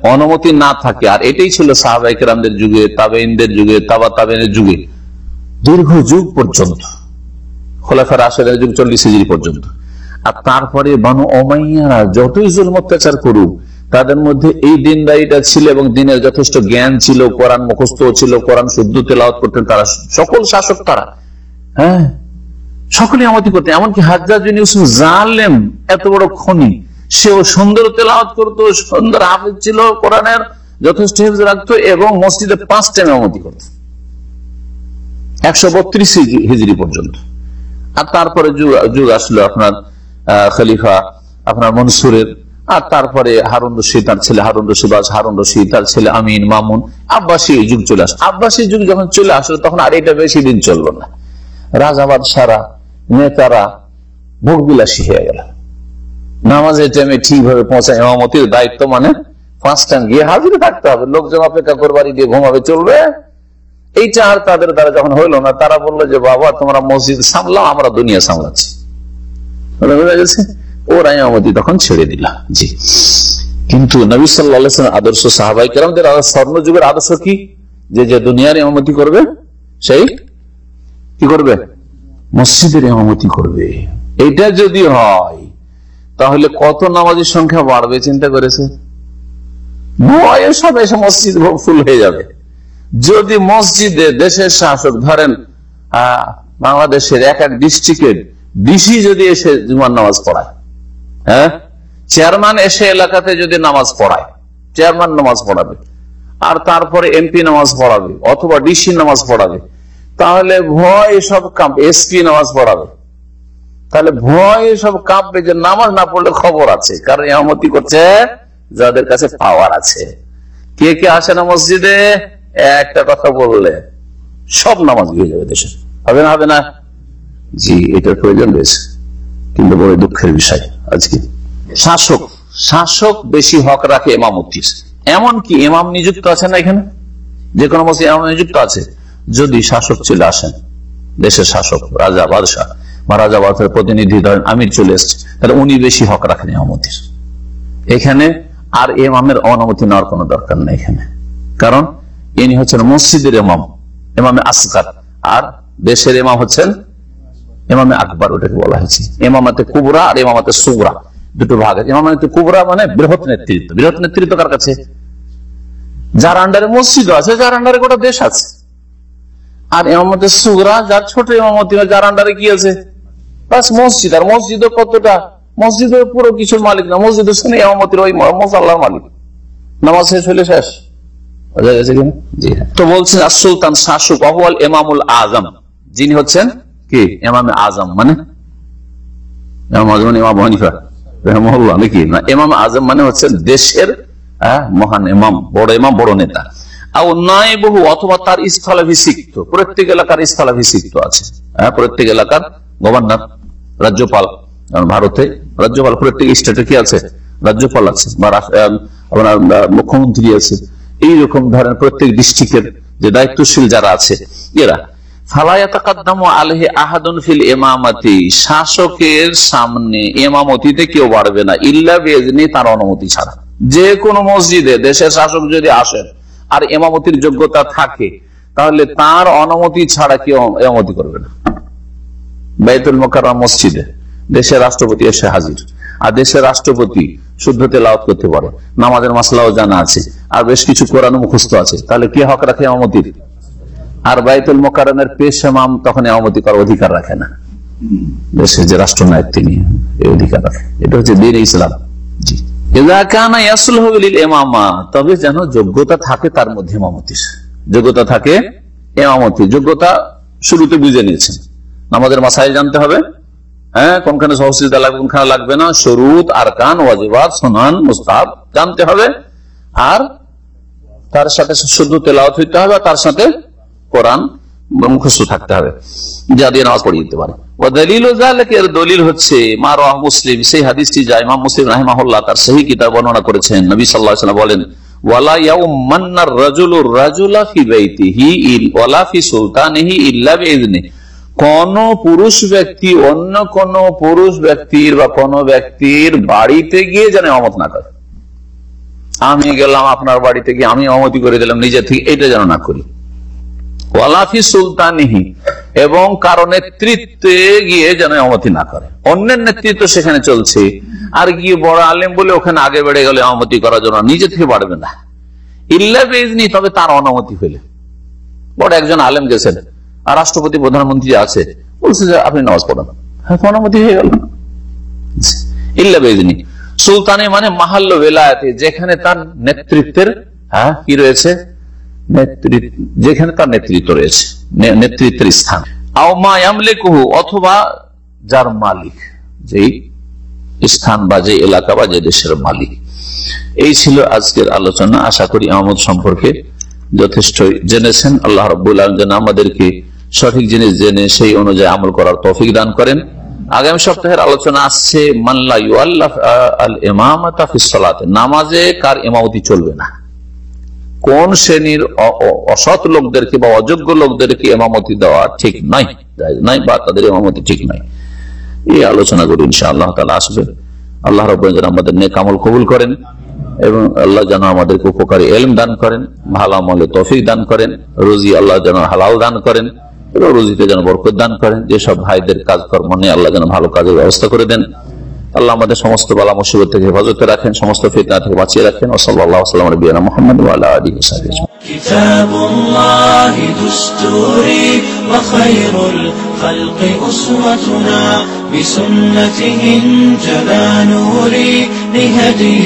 C: অনুমতি না থাকে, আর এটাই ছিল সাহাবাইকেরামদের যুগে তাবেইনদের যুগে, তাবা তাবেনের যুগে, দীর্ঘ যুগ পর্যন্ত খোলাফার আসরের যুগ চল্লিশ পর্যন্ত। আর তারপরে বানু অমাইয়ারা যতই জুল অত্যাচার করুক, তাদের মধ্যে এই দিনদারিটা ছিল এবং দিনের যথেষ্ট জ্ঞান ছিল, কোরআন মুখস্থ ছিল, কোরআন শুদ্ধ তেলাওয়াত করতেন তারা। সকল শাসক তারা। হ্যাঁ? সকলে আমাদের করতেন। এমনকি হাজার ইউসুফ জালেম, এত বড় খনি, সেও সুন্দর তেলাওয়াত করতো, সুন্দর হাফিজ ছিল, কোরআনের যথেষ্ট হেফজ রাখতো এবং মসজিদে পাঁচ টাইম আমতি করতো। একশো বত্রিশ হিজড়ি পর্যন্ত। আর তারপরে যুগ আসলো আপনার খলিফা আপনার মনসুরের, আর তারপরে হারুন রশিদ, তার ছেলে হারুন রশিদ হারুন রশিদ, তার ছেলে আমিন, মামুন, আব্বাসী যুগ চলে আসলো আব্বাসী যুগ যখন চলে আসলো, তখন আর এটা বেশি দিন চলল না। রাজাবাদ সারা নেতারা ভোগ বিলাসী হয়ে গেল। নামাজের টাইমে ঠিকভাবে পৌঁছায় এমামতির দায়িত্ব মানে পাঁচ টাইম গিয়ে হাজিরে থাকতে হবে। লোকজন অপেক্ষা করবারই দিয়ে ঘুমাবে, চলবে। এইটা আর তাদের দ্বারা যখন হইল না, তারা বলল যে, বাবা, তোমরা মসজিদ সামলাও, আমরা দুনিয়া সামলাচ্ছি। বোঝা গেছে। তখন ছেড়ে দিলাম জি। কিন্তু নবী সাল্লাহ আদর্শ সাহাবাই কেরামদের স্বর্ণ যুগের আদর্শ কি? যে যে দুনিয়ার ইমামতি করবে সেই কি করবে? মসজিদের ইমামতি করবে। এটা যদি হয় তাহলে কত নামাজের সংখ্যা বাড়বে চিন্তা করেছে? ভয়ে সব এসে মসজিদ ফুল হয়ে যাবে। যদি মসজিদে দেশের শাসক ধরেন আহ, বাংলাদেশের এক এক ডিস্ট্রিক্টের ডিসি যদি এসে জুমার নামাজ পড়ায় হ্যাঁ? চেয়ারম্যান এসে এলাকাতে যদি নামাজ পড়ায়, চেয়ারম্যান নামাজ পড়াবে, আর তারপরে এমপি নামাজ পড়াবে, অথবা ডিসি নামাজ পড়াবে, তাহলে ভয় সব কাঁপ এসপি নামাজ পড়াবে। তাহলে ভয় সব কাঁপবে যে নামাজ না পড়লে খবর আছে, কারণ এমতি করছে যাদের কাছে পাওয়ার আছে। কে কে আসে না মসজিদে? একটা কথা বললে, সব নামাজ হয়ে যাবে দেশে। হবে না হবে না? জি, এটার প্রয়োজন রয়েছে কিন্তু বড় দুঃখের বিষয় আজকে। শাসক শাসক বেশি হক রাখে এমামতির এমন কি এমাম নিযুক্ত আছে না এখানে? যে কোনো মসজিদ এমাম নিযুক্ত আছে। যদি শাসক চলে আসেন, দেশের শাসক, রাজা, বাদশাহ বা রাজা বাদশার প্রতিনিধি ধরেন, আমির চলে এসছে, তাহলে উনি বেশি হক রাখেন এমামতির এখানে আর এমামের অনুমতি নেওয়ার কোনো দরকার নেই এখানে। কারণ ইনি হচ্ছেন মসজিদের এমাম এমামে আসকার আর দেশের এমাম হচ্ছেন এমামে আকবর ওটাকে বলা হয়েছে। এমামাতে কুবরা আর এমামাতে সুবরা, দুটো ভাগ আছে। এমামাতে কুবরা মানে বৃহৎ নেতৃত্ব। বৃহৎ নেতৃত্ব কার কাছে? যার আন্ডারে মসজিদ আছে, যার আন্ডারে গোটা দেশ আছে। আর এমামতে সুগরা যার ছোট এমামতি যার আন্ডারে কি আছে? বাস মসজিদ। আর মসজিদ কতটা? মসজিদের পুরো কিছুর মালিক না। মসজিদের শুনে এমামতির ওই মশাল্লার মালিক। নামাজ শেষ হলে শেষ। বোঝা গেছে কিনা? হ্যাঁ। তো বলছেন আর সুলতান শাসক আহওয়াল এমামুল আজম। যিনি হচ্ছেন কি? আজম মানে? তার প্রত্যেক এলাকার আছে। প্রত্যেক এলাকার গভর্নর, রাজ্যপাল ভারতে রাজ্যপাল, প্রত্যেক স্টেটে কি আছে? রাজ্যপাল আছে, বা আপনার মুখ্যমন্ত্রী আছে। এইরকম ধরেন প্রত্যেক ডিস্ট্রিক্টের যে দায়িত্বশীল যারা আছে, এরা শাসকের সামনে ইমামতিতে কেউ বাড়বে না, ইল্লা বিইজনি তার অনুমতি ছাড়া। যে কোন মসজিদে দেশের শাসক যদি আসেন আর ইমামতির যোগ্যতা থাকে, তাহলে তার অনুমতি ছাড়া কেউ ইমামতি করবে না। বাইতুল মোকাররম মসজিদে দেশের রাষ্ট্রপতি এসে হাজির। আর দেশের রাষ্ট্রপতি শুদ্ধ তেলাওয়াত করতে পারে। নামাজের মাসলাও জানা আছে। আর বেশ কিছু কোরআন মুখস্থ আছে। তাহলে কে হক রাখে ইমামতির? আর বাইতুল মোকারমের পেশ এমাম তখন এমামতি করার অধিকার রাখে না। দেশের যে রাষ্ট্রনায়ক তিনি, এই অধিকার রাখে। এটা হচ্ছে দিন ইসলাম। জি। কানা তবে যেন যোগ্যতা থাকে তার মধ্যে যোগ্যতা থাকে ইমামতি। যোগ্যতা শুরুতে বুঝে নিয়েছেন। আমাদের মাসাইল জানতে হবে। হ্যাঁ কোনখানে সহসিদা লাগবে, কোনখানে লাগবে না। শরুত, আরকান, ওয়াজিবাত, সোনান মুস্তাব জানতে হবে। আর তার সাথে শুদ্ধ তেলাওয়াত হইতে হবে তার সাথে কোরআন মুখস্থ থাকতে হবে যা দিয়ে নামাজ পড়িয়ে দিতে পারে। ও দলিল এর দলিল হচ্ছে মা রাহ মুসলিম, সেই হাদিসটি যা ইমাম মুসলিম রাহিমাহুল্লাহ তার সেই কিতাব বর্ণনা করেছেন। নবী ওয়াসাল্লাম বলেন কোন পুরুষ ব্যক্তি, অন্য কোন পুরুষ ব্যক্তির বা কোন ব্যক্তির বাড়িতে গিয়ে যেন অমত না করে। আমি গেলাম আপনার বাড়িতে গিয়ে, আমি অমতি করে দিলাম নিজের থেকে এটা যেন না করি। ওয়ালাফি সুলতানিহি, এবং কারও নেতৃত্বে গিয়ে যেন অমতি না করে। অন্যের নেতৃত্ব সেখানে চলছে। আর গিয়ে বড় আলেম বলে ওখানে আগে বেড়ে গেলে অমতি করার জন্য, নিজে থেকে বাড়বে না। তবে তার হইলে। বড় একজন আলেম গেছেন, আর রাষ্ট্রপতি, প্রধানমন্ত্রী আছে। বলছে যে, আপনি নামাজ পড়ান হ্যাঁ অনুমতি হয়ে গেল। ইল্লা বেজনি সুলতানি মানে মাহাল্য বেলায়াতে যেখানে তার নেতৃত্বের হ্যাঁ কি রয়েছে? যেখানে তার নেতৃত্ব রয়েছে নেতৃত্বের স্থান। অথবা যার মালিক, যেই স্থান বা যে এলাকা বা যে দেশের মালিক। এই ছিল আজকের আলোচনা। আশা করি আহমদ সম্পর্কে যথেষ্ট জেনেছেন। আল্লাহ রব্বুল আলম আমাদেরকে সঠিক জিনিস জেনে, সেই অনুযায়ী আমল করার তৌফিক দান করেন। আগামী সপ্তাহের আলোচনা আসছে মাল্লা ইউআল্লাহ আল ইমামাতা ফিস নামাজে কার ইমামতি চলবে না? কোন শ্রেণির অসৎ লোকদেরকে বা অযোগ্য লোকদেরকে এমামতি দেওয়া ঠিক নাই? নাই বা তাদের এমামতি ঠিক নাই। এই আলোচনা করি ইনশা আল্লাহ তালা আসবে। আল্লাহ রব আমাদের নেক আমল কবুল করেন এবং আল্লাহ যেন আমাদেরকে উপকারী এলম দান করেন, ভালো আমলে তফিক দান করেন, রুজি আল্লাহ যেন হালাল দান করেন এবং রুজিতে যেন বরকত দান করেন। যেসব ভাইদের কাজকর্ম নিয়ে আল্লাহ যেন ভালো কাজের ব্যবস্থা করে দেন। আল্লাহ আমাদের সমস্ত বালা মুসিবত থেকে হেফাজতে রাখেন সমস্ত ফিতনা থেকে বাঁচিয়ে রাখেন ও সাল্লাহ সাল্লাম রবিয়ানা মোহাম্মদ আল্লাহ আলী
A: كتاب الله دستوري وخير الخلق أسوتنا بسنته انجلى نوري لهدي